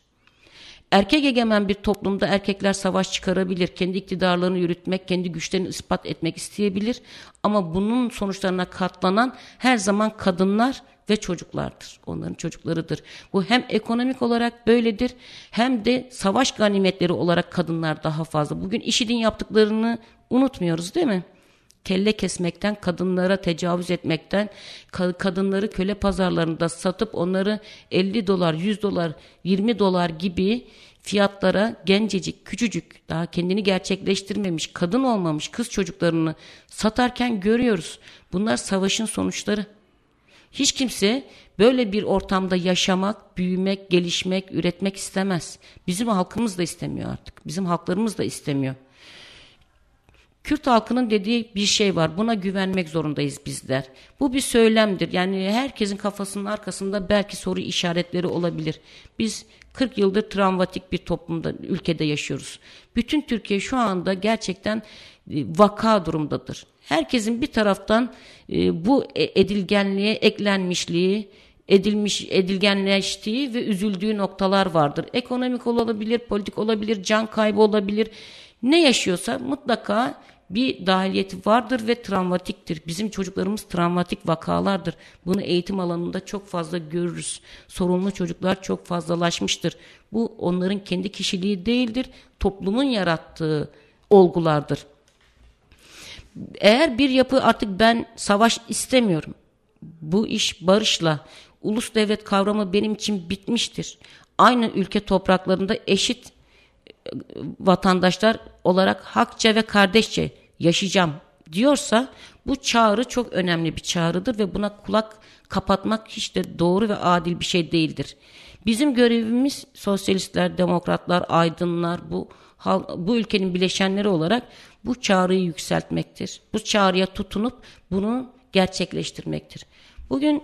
Erkek egemen bir toplumda erkekler savaş çıkarabilir, kendi iktidarlarını yürütmek, kendi güçlerini ispat etmek isteyebilir ama bunun sonuçlarına katlanan her zaman kadınlar ve çocuklardır. Onların çocuklarıdır. Bu hem ekonomik olarak böyledir hem de savaş ganimetleri olarak kadınlar daha fazla. Bugün IŞİD'in yaptıklarını unutmuyoruz değil mi? kelle kesmekten, kadınlara tecavüz etmekten, kadınları köle pazarlarında satıp onları 50 dolar, 100 dolar, 20 dolar gibi fiyatlara gencecik, küçücük, daha kendini gerçekleştirmemiş, kadın olmamış kız çocuklarını satarken görüyoruz. Bunlar savaşın sonuçları. Hiç kimse böyle bir ortamda yaşamak, büyümek, gelişmek, üretmek istemez. Bizim halkımız da istemiyor artık. Bizim halklarımız da istemiyor. Kürt halkının dediği bir şey var. Buna güvenmek zorundayız bizler. Bu bir söylemdir. Yani herkesin kafasının arkasında belki soru işaretleri olabilir. Biz 40 yıldır travmatik bir toplumda, ülkede yaşıyoruz. Bütün Türkiye şu anda gerçekten e, vaka durumdadır. Herkesin bir taraftan e, bu e, edilgenliğe eklenmişliği, edilmiş, edilgenleştiği ve üzüldüğü noktalar vardır. Ekonomik olabilir, politik olabilir, can kaybı olabilir. Ne yaşıyorsa mutlaka bir dahiliyeti vardır ve travmatiktir. Bizim çocuklarımız travmatik vakalardır. Bunu eğitim alanında çok fazla görürüz. Sorunlu çocuklar çok fazlalaşmıştır. Bu onların kendi kişiliği değildir. Toplumun yarattığı olgulardır. Eğer bir yapı artık ben savaş istemiyorum. Bu iş barışla, ulus devlet kavramı benim için bitmiştir. Aynı ülke topraklarında eşit vatandaşlar olarak hakça ve kardeşçe yaşayacağım diyorsa bu çağrı çok önemli bir çağrıdır ve buna kulak kapatmak hiç de doğru ve adil bir şey değildir. Bizim görevimiz sosyalistler, demokratlar, aydınlar bu bu ülkenin bileşenleri olarak bu çağrıyı yükseltmektir. Bu çağrıya tutunup bunu gerçekleştirmektir. Bugün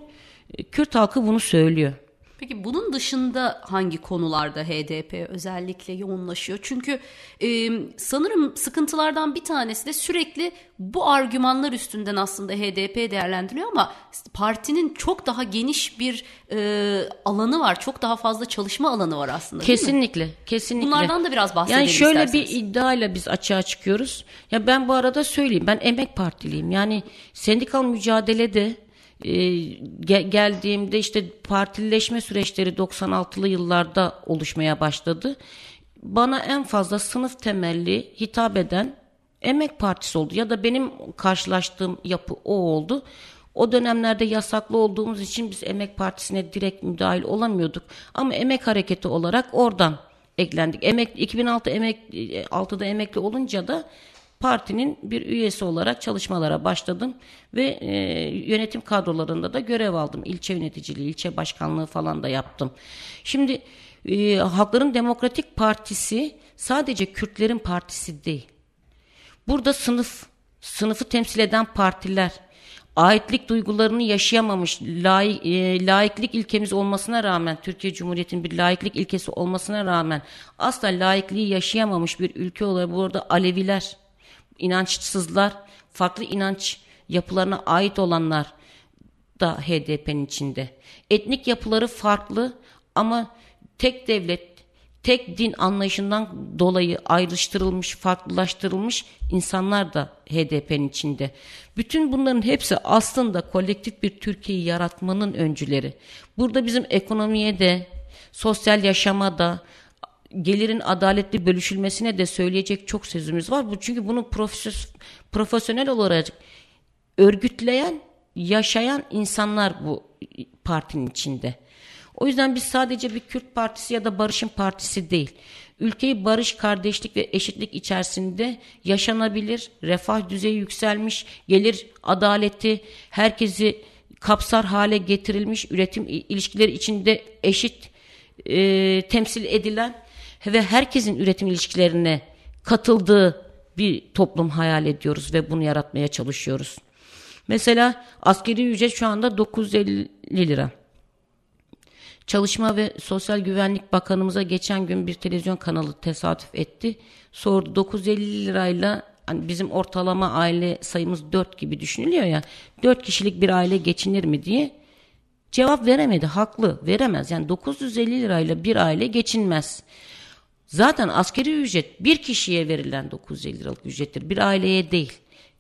e, Kürt halkı bunu söylüyor. Peki bunun dışında hangi konularda HDP özellikle yoğunlaşıyor? Çünkü e, sanırım sıkıntılardan bir tanesi de sürekli bu argümanlar üstünden aslında HDP değerlendiriliyor ama partinin çok daha geniş bir e, alanı var. Çok daha fazla çalışma alanı var aslında. Kesinlikle, kesinlikle. Bunlardan da biraz bahsedelim Yani şöyle isterseniz. bir iddiayla biz açığa çıkıyoruz. Ya ben bu arada söyleyeyim. Ben emek partiliyim. Yani sendikal mücadelede e, geldiğimde işte partilileşme süreçleri 96'lı yıllarda oluşmaya başladı. Bana en fazla sınıf temelli hitap eden Emek Partisi oldu ya da benim karşılaştığım yapı o oldu. O dönemlerde yasaklı olduğumuz için biz Emek Partisi'ne direkt müdahil olamıyorduk. Ama Emek Hareketi olarak oradan eklendik. Emek 2006 emek 6'da emekli olunca da partinin bir üyesi olarak çalışmalara başladım ve e, yönetim kadrolarında da görev aldım. İlçe yöneticiliği, ilçe başkanlığı falan da yaptım. Şimdi e, Halkların Demokratik Partisi sadece Kürtlerin partisi değil. Burada sınıf, sınıfı temsil eden partiler, aitlik duygularını yaşayamamış, laik, e, laiklik ilkemiz olmasına rağmen, Türkiye Cumhuriyeti'nin bir laiklik ilkesi olmasına rağmen asla laikliği yaşayamamış bir ülke olarak burada Aleviler, inançsızlar, farklı inanç yapılarına ait olanlar da HDP'nin içinde. Etnik yapıları farklı ama tek devlet, tek din anlayışından dolayı ayrıştırılmış, farklılaştırılmış insanlar da HDP'nin içinde. Bütün bunların hepsi aslında kolektif bir Türkiye'yi yaratmanın öncüleri. Burada bizim ekonomiye de, sosyal yaşama da, gelirin adaletli bölüşülmesine de söyleyecek çok sözümüz var. Bu çünkü bunu profesyonel olarak örgütleyen, yaşayan insanlar bu partinin içinde. O yüzden biz sadece bir Kürt partisi ya da barışın partisi değil. Ülkeyi barış, kardeşlik ve eşitlik içerisinde yaşanabilir, refah düzeyi yükselmiş, gelir adaleti, herkesi kapsar hale getirilmiş, üretim ilişkileri içinde eşit e, temsil edilen ve herkesin üretim ilişkilerine katıldığı bir toplum hayal ediyoruz ve bunu yaratmaya çalışıyoruz. Mesela askeri ücret şu anda 950 lira. Çalışma ve Sosyal Güvenlik Bakanımıza geçen gün bir televizyon kanalı tesadüf etti. Sordu 950 lirayla hani bizim ortalama aile sayımız 4 gibi düşünülüyor ya 4 kişilik bir aile geçinir mi diye cevap veremedi. Haklı veremez. Yani 950 lirayla bir aile geçinmez. Zaten askeri ücret bir kişiye verilen 950 liralık ücrettir. Bir aileye değil.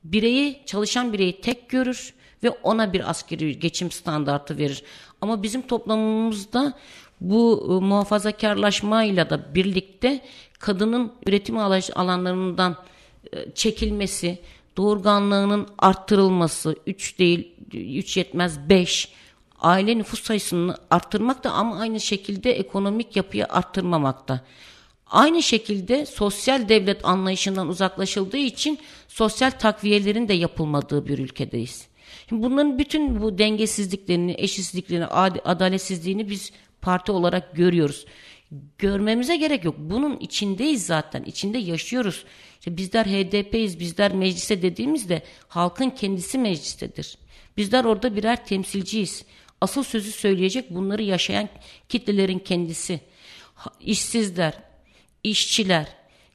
Bireyi, çalışan bireyi tek görür ve ona bir askeri geçim standartı verir. Ama bizim toplumumuzda bu e, muhafazakarlaşmayla da birlikte kadının üretim alanlarından e, çekilmesi, doğurganlığının arttırılması, 3 değil 3 yetmez 5, aile nüfus sayısını arttırmak da ama aynı şekilde ekonomik yapıyı arttırmamakta. Aynı şekilde sosyal devlet anlayışından uzaklaşıldığı için sosyal takviyelerin de yapılmadığı bir ülkedeyiz. Şimdi bunların bütün bu dengesizliklerini, eşitsizliklerini, adaletsizliğini biz parti olarak görüyoruz. görmemize gerek yok. Bunun içindeyiz zaten. İçinde yaşıyoruz. İşte bizler HDP'yiz, bizler meclise dediğimizde halkın kendisi meclistedir. Bizler orada birer temsilciyiz. Asıl sözü söyleyecek bunları yaşayan kitlelerin kendisi. İşsizler, işçiler,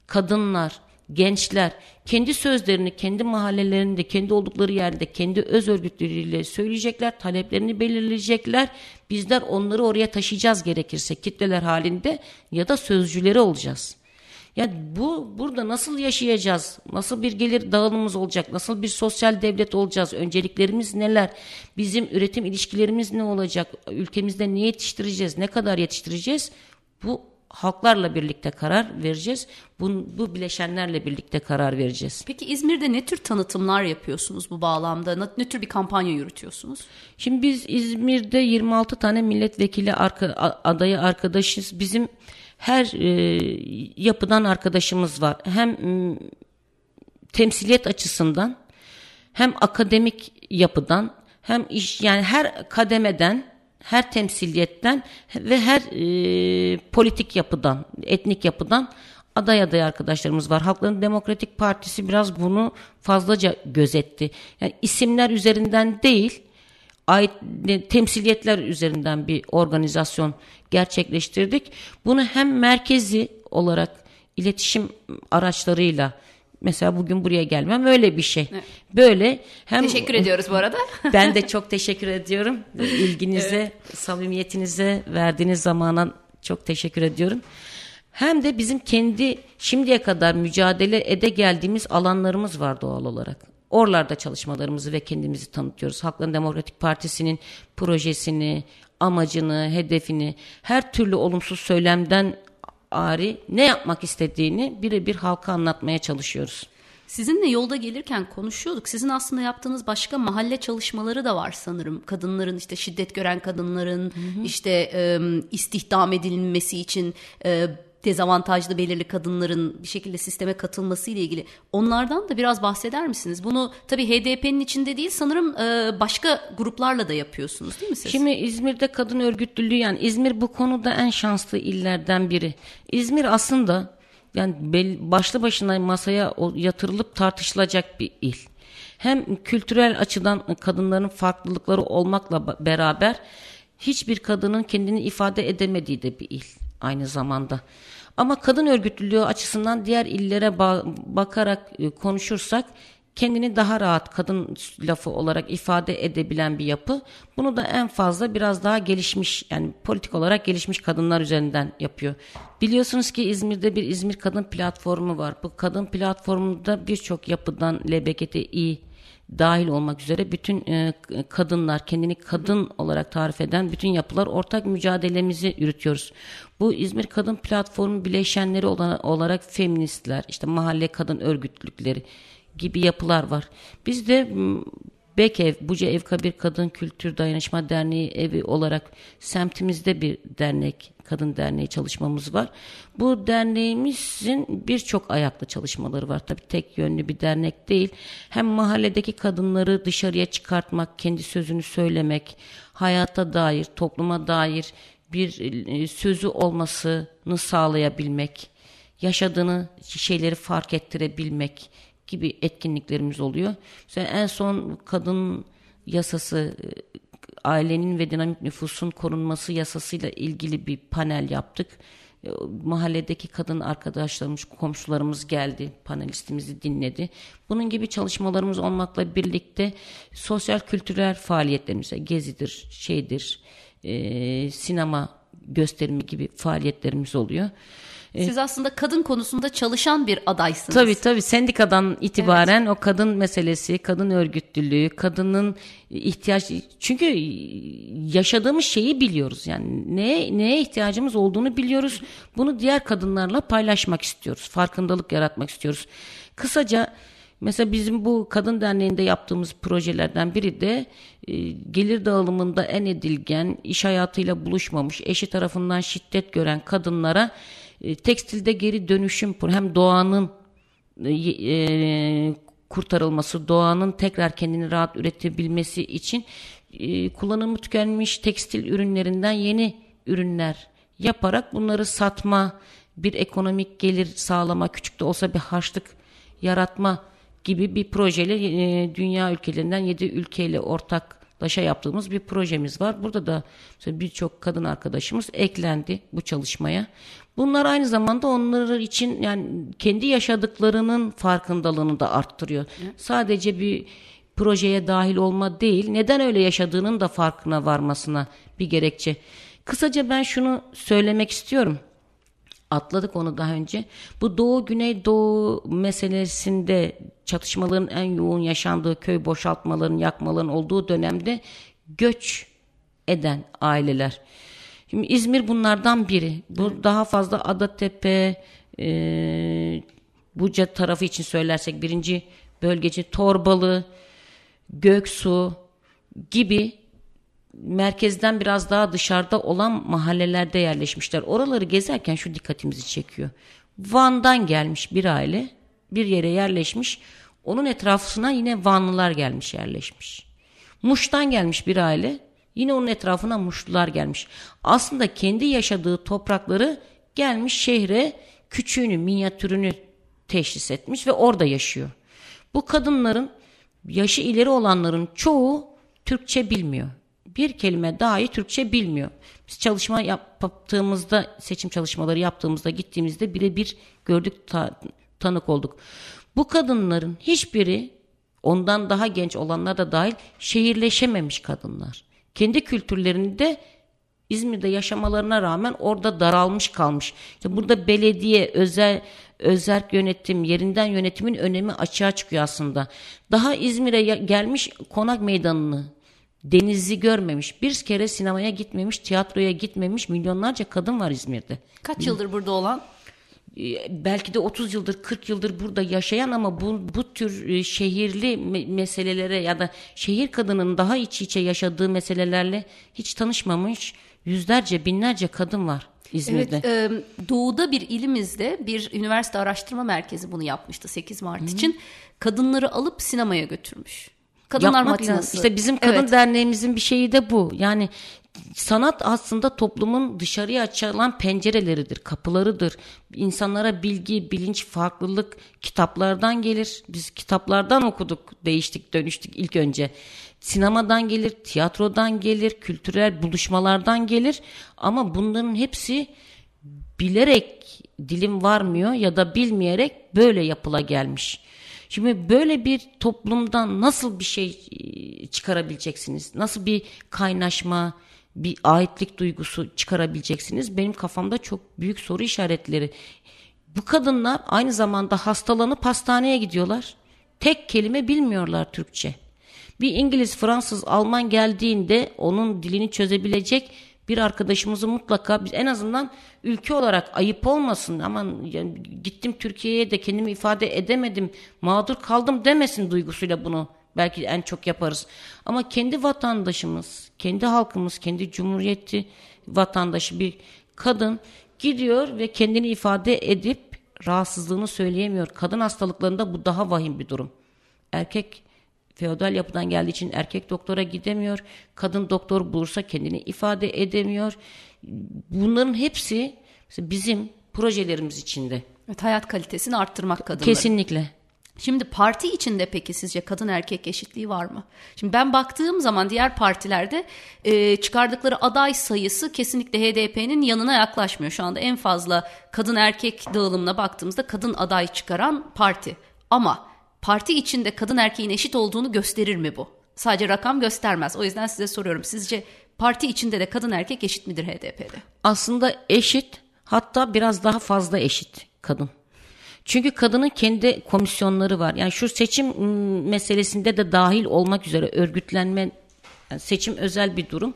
kadınlar, gençler kendi sözlerini kendi mahallelerinde, kendi oldukları yerde, kendi öz örgütleriyle söyleyecekler, taleplerini belirleyecekler. Bizler onları oraya taşıyacağız gerekirse kitleler halinde ya da sözcüleri olacağız. Yani bu burada nasıl yaşayacağız? Nasıl bir gelir dağılımımız olacak? Nasıl bir sosyal devlet olacağız? Önceliklerimiz neler? Bizim üretim ilişkilerimiz ne olacak? Ülkemizde ne yetiştireceğiz? Ne kadar yetiştireceğiz? Bu halklarla birlikte karar vereceğiz. Bu, bu bileşenlerle birlikte karar vereceğiz. Peki İzmir'de ne tür tanıtımlar yapıyorsunuz bu bağlamda? Ne, ne tür bir kampanya yürütüyorsunuz? Şimdi biz İzmir'de 26 tane milletvekili arka, adayı arkadaşız. Bizim her e, yapıdan arkadaşımız var. Hem temsiliyet açısından hem akademik yapıdan hem iş yani her kademeden her temsiliyetten ve her e, politik yapıdan, etnik yapıdan aday aday arkadaşlarımız var. Halkların Demokratik Partisi biraz bunu fazlaca gözetti. Yani isimler üzerinden değil, ait temsiliyetler üzerinden bir organizasyon gerçekleştirdik. Bunu hem merkezi olarak iletişim araçlarıyla Mesela bugün buraya gelmem öyle bir şey. Evet. Böyle hem Teşekkür ediyoruz bu arada. ben de çok teşekkür ediyorum. İlginize, evet. samimiyetinize, verdiğiniz zamana çok teşekkür ediyorum. Hem de bizim kendi şimdiye kadar mücadele ede geldiğimiz alanlarımız var doğal olarak. Oralarda çalışmalarımızı ve kendimizi tanıtıyoruz. Halkların Demokratik Partisi'nin projesini, amacını, hedefini, her türlü olumsuz söylemden Ari ne yapmak istediğini birebir halka anlatmaya çalışıyoruz. Sizinle yolda gelirken konuşuyorduk. Sizin aslında yaptığınız başka mahalle çalışmaları da var sanırım. Kadınların işte şiddet gören kadınların hı hı. işte e, istihdam edilmesi için e, dezavantajlı belirli kadınların bir şekilde sisteme katılması ile ilgili onlardan da biraz bahseder misiniz? Bunu tabii HDP'nin içinde değil sanırım e, başka gruplarla da yapıyorsunuz değil mi siz? Şimdi İzmir'de kadın örgütlülüğü yani İzmir bu konuda en şanslı illerden biri. İzmir aslında yani başlı başına masaya yatırılıp tartışılacak bir il. Hem kültürel açıdan kadınların farklılıkları olmakla beraber hiçbir kadının kendini ifade edemediği de bir il aynı zamanda. Ama kadın örgütlülüğü açısından diğer illere ba- bakarak e, konuşursak kendini daha rahat kadın lafı olarak ifade edebilen bir yapı. Bunu da en fazla biraz daha gelişmiş yani politik olarak gelişmiş kadınlar üzerinden yapıyor. Biliyorsunuz ki İzmir'de bir İzmir Kadın Platformu var. Bu kadın platformunda birçok yapıdan LBGTİ dahil olmak üzere bütün e, kadınlar kendini kadın olarak tarif eden bütün yapılar ortak mücadelemizi yürütüyoruz. Bu İzmir Kadın Platformu bileşenleri olarak feministler, işte mahalle kadın örgütlükleri gibi yapılar var. Biz de Bekev, Buca Evkabir Kadın Kültür Dayanışma Derneği evi olarak semtimizde bir dernek, kadın derneği çalışmamız var. Bu derneğimizin birçok ayaklı çalışmaları var. Tabii tek yönlü bir dernek değil. Hem mahalledeki kadınları dışarıya çıkartmak, kendi sözünü söylemek, hayata dair, topluma dair bir e, sözü olmasını sağlayabilmek, yaşadığını şeyleri fark ettirebilmek gibi etkinliklerimiz oluyor. Mesela en son kadın yasası e, ailenin ve dinamik nüfusun korunması yasasıyla ilgili bir panel yaptık. E, mahalledeki kadın arkadaşlarımız, komşularımız geldi, panelistimizi dinledi. Bunun gibi çalışmalarımız olmakla birlikte sosyal kültürel faaliyetlerimize, gezidir, şeydir, e, sinema gösterimi gibi faaliyetlerimiz oluyor. Siz aslında kadın konusunda çalışan bir adaysınız. Tabii tabii sendikadan itibaren evet. o kadın meselesi, kadın örgütlülüğü, kadının ihtiyaç çünkü yaşadığımız şeyi biliyoruz. Yani neye neye ihtiyacımız olduğunu biliyoruz. Bunu diğer kadınlarla paylaşmak istiyoruz. Farkındalık yaratmak istiyoruz. Kısaca Mesela bizim bu kadın derneğinde yaptığımız projelerden biri de e, gelir dağılımında en edilgen, iş hayatıyla buluşmamış, eşi tarafından şiddet gören kadınlara e, tekstilde geri dönüşüm hem doğanın e, e, kurtarılması, doğanın tekrar kendini rahat üretebilmesi için e, kullanımı tükenmiş tekstil ürünlerinden yeni ürünler yaparak bunları satma, bir ekonomik gelir sağlama, küçük de olsa bir harçlık yaratma gibi bir projeyle e, dünya ülkelerinden 7 ülkeyle ortaklaşa yaptığımız bir projemiz var. Burada da birçok kadın arkadaşımız eklendi bu çalışmaya. Bunlar aynı zamanda onları için yani kendi yaşadıklarının farkındalığını da arttırıyor. Hı. Sadece bir projeye dahil olma değil, neden öyle yaşadığının da farkına varmasına bir gerekçe. Kısaca ben şunu söylemek istiyorum. Atladık onu daha önce. Bu Doğu Güney Doğu meselesinde çatışmaların en yoğun yaşandığı köy boşaltmaların, yakmaların olduğu dönemde göç eden aileler. Şimdi İzmir bunlardan biri. Bu evet. daha fazla Adatepe, e, Buca tarafı için söylersek birinci bölgeci Torbalı, Göksu gibi merkezden biraz daha dışarıda olan mahallelerde yerleşmişler. Oraları gezerken şu dikkatimizi çekiyor. Van'dan gelmiş bir aile bir yere yerleşmiş. Onun etrafına yine Vanlılar gelmiş yerleşmiş. Muş'tan gelmiş bir aile yine onun etrafına Muşlular gelmiş. Aslında kendi yaşadığı toprakları gelmiş şehre küçüğünü minyatürünü teşhis etmiş ve orada yaşıyor. Bu kadınların yaşı ileri olanların çoğu Türkçe bilmiyor bir kelime dahi Türkçe bilmiyor. Biz çalışma yaptığımızda, seçim çalışmaları yaptığımızda gittiğimizde birebir gördük, ta, tanık olduk. Bu kadınların hiçbiri ondan daha genç olanlar da dahil şehirleşememiş kadınlar. Kendi kültürlerinde İzmir'de yaşamalarına rağmen orada daralmış kalmış. İşte burada belediye, özel özel yönetim, yerinden yönetimin önemi açığa çıkıyor aslında. Daha İzmir'e gelmiş konak meydanını denizi görmemiş, bir kere sinemaya gitmemiş, tiyatroya gitmemiş milyonlarca kadın var İzmir'de. Kaç yıldır burada olan? Ee, belki de 30 yıldır 40 yıldır burada yaşayan ama bu, bu tür e, şehirli meselelere ya da şehir kadının daha iç içe yaşadığı meselelerle hiç tanışmamış yüzlerce binlerce kadın var. İzmir'de. Evet, e, doğuda bir ilimizde bir üniversite araştırma merkezi bunu yapmıştı 8 Mart Hı. için. Kadınları alıp sinemaya götürmüş. Kadınlar Yapmak matinası. Lazım. İşte bizim kadın evet. derneğimizin bir şeyi de bu. Yani sanat aslında toplumun dışarıya açılan pencereleridir, kapılarıdır. İnsanlara bilgi, bilinç, farklılık kitaplardan gelir. Biz kitaplardan okuduk, değiştik, dönüştük ilk önce. Sinemadan gelir, tiyatrodan gelir, kültürel buluşmalardan gelir. Ama bunların hepsi bilerek dilim varmıyor ya da bilmeyerek böyle yapıla gelmiş. Şimdi böyle bir toplumdan nasıl bir şey e, çıkarabileceksiniz? Nasıl bir kaynaşma, bir aitlik duygusu çıkarabileceksiniz? Benim kafamda çok büyük soru işaretleri. Bu kadınlar aynı zamanda hastalanıp hastaneye gidiyorlar. Tek kelime bilmiyorlar Türkçe. Bir İngiliz, Fransız, Alman geldiğinde onun dilini çözebilecek bir arkadaşımızı mutlaka biz en azından ülke olarak ayıp olmasın aman yani gittim Türkiye'ye de kendimi ifade edemedim mağdur kaldım demesin duygusuyla bunu belki en çok yaparız. Ama kendi vatandaşımız, kendi halkımız, kendi cumhuriyeti vatandaşı bir kadın gidiyor ve kendini ifade edip rahatsızlığını söyleyemiyor. Kadın hastalıklarında bu daha vahim bir durum. Erkek feodal yapıdan geldiği için erkek doktora gidemiyor. Kadın doktor bulursa kendini ifade edemiyor. Bunların hepsi bizim projelerimiz içinde. Evet, hayat kalitesini arttırmak kadınların. Kesinlikle. Şimdi parti içinde peki sizce kadın erkek eşitliği var mı? Şimdi ben baktığım zaman diğer partilerde e, çıkardıkları aday sayısı kesinlikle HDP'nin yanına yaklaşmıyor. Şu anda en fazla kadın erkek dağılımına baktığımızda kadın aday çıkaran parti. Ama parti içinde kadın erkeğin eşit olduğunu gösterir mi bu? Sadece rakam göstermez. O yüzden size soruyorum. Sizce parti içinde de kadın erkek eşit midir HDP'de? Aslında eşit hatta biraz daha fazla eşit kadın. Çünkü kadının kendi komisyonları var. Yani şu seçim ıı, meselesinde de dahil olmak üzere örgütlenme yani seçim özel bir durum.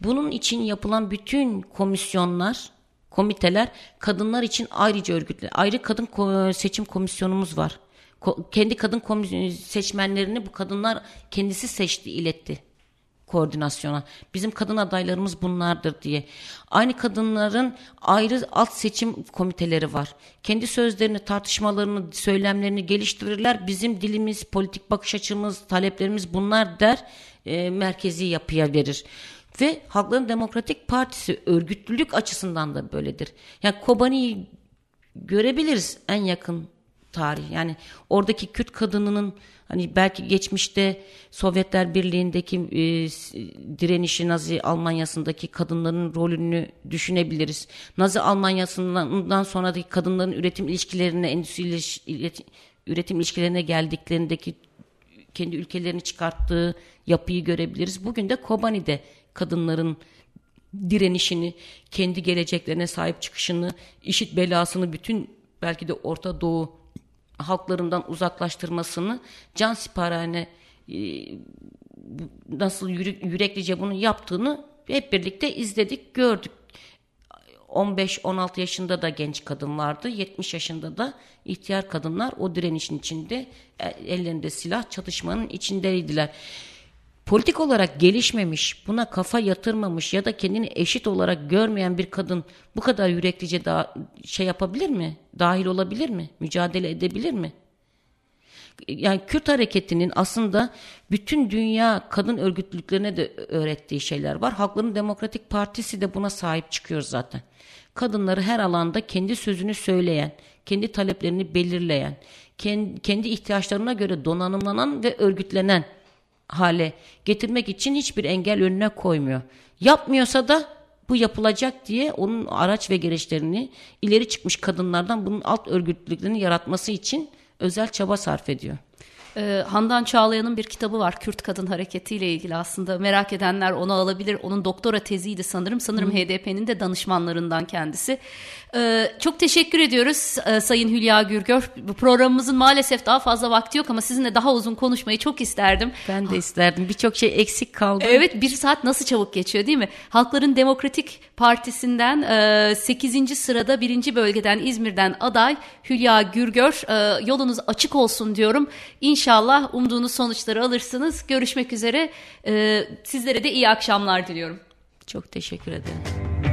Bunun için yapılan bütün komisyonlar, komiteler kadınlar için ayrıca örgütle. Ayrı kadın seçim komisyonumuz var kendi kadın seçmenlerini bu kadınlar kendisi seçti, iletti koordinasyona. Bizim kadın adaylarımız bunlardır diye. Aynı kadınların ayrı alt seçim komiteleri var. Kendi sözlerini, tartışmalarını, söylemlerini geliştirirler. Bizim dilimiz, politik bakış açımız, taleplerimiz bunlar der. E, merkezi yapıya verir. Ve Halkların Demokratik Partisi örgütlülük açısından da böyledir. Yani Kobani'yi görebiliriz en yakın tarih. Yani oradaki Kürt kadınının hani belki geçmişte Sovyetler Birliği'ndeki e, direnişi Nazi Almanyası'ndaki kadınların rolünü düşünebiliriz. Nazi Almanyası'ndan sonraki kadınların üretim ilişkilerine, endüstri üretim ilişkilerine geldiklerindeki kendi ülkelerini çıkarttığı yapıyı görebiliriz. Bugün de Kobani'de kadınların direnişini, kendi geleceklerine sahip çıkışını, işit belasını bütün belki de Orta Doğu halklarından uzaklaştırmasını can siparhane e, nasıl yüreklice bunu yaptığını hep birlikte izledik, gördük. 15-16 yaşında da genç kadın vardı. 70 yaşında da ihtiyar kadınlar o direnişin içinde e, ellerinde silah çatışmanın içindeydiler. Politik olarak gelişmemiş, buna kafa yatırmamış ya da kendini eşit olarak görmeyen bir kadın bu kadar yüreklice da şey yapabilir mi? Dahil olabilir mi? Mücadele edebilir mi? yani Kürt hareketinin aslında bütün dünya kadın örgütlülüklerine de öğrettiği şeyler var. Halkların Demokratik Partisi de buna sahip çıkıyor zaten. Kadınları her alanda kendi sözünü söyleyen, kendi taleplerini belirleyen, kendi ihtiyaçlarına göre donanımlanan ve örgütlenen hale getirmek için hiçbir engel önüne koymuyor. Yapmıyorsa da bu yapılacak diye onun araç ve gereçlerini ileri çıkmış kadınlardan bunun alt örgütlülüklerini yaratması için özel çaba sarf ediyor. Ee, Handan Çağlayan'ın bir kitabı var Kürt Kadın Hareketi ile ilgili aslında merak edenler onu alabilir. Onun doktora teziydi sanırım. Sanırım. HDP'nin de danışmanlarından kendisi. Ee, çok teşekkür ediyoruz e, Sayın Hülya Gürgör. Bu programımızın maalesef daha fazla vakti yok ama sizinle daha uzun konuşmayı çok isterdim. Ben de isterdim. Birçok şey eksik kaldı. Evet bir saat nasıl çabuk geçiyor değil mi? Halkların Demokratik Partisi'nden e, 8. sırada 1. bölgeden İzmir'den aday Hülya Gürgör. E, yolunuz açık olsun diyorum. İnşallah umduğunuz sonuçları alırsınız. Görüşmek üzere. E, sizlere de iyi akşamlar diliyorum. Çok teşekkür ederim.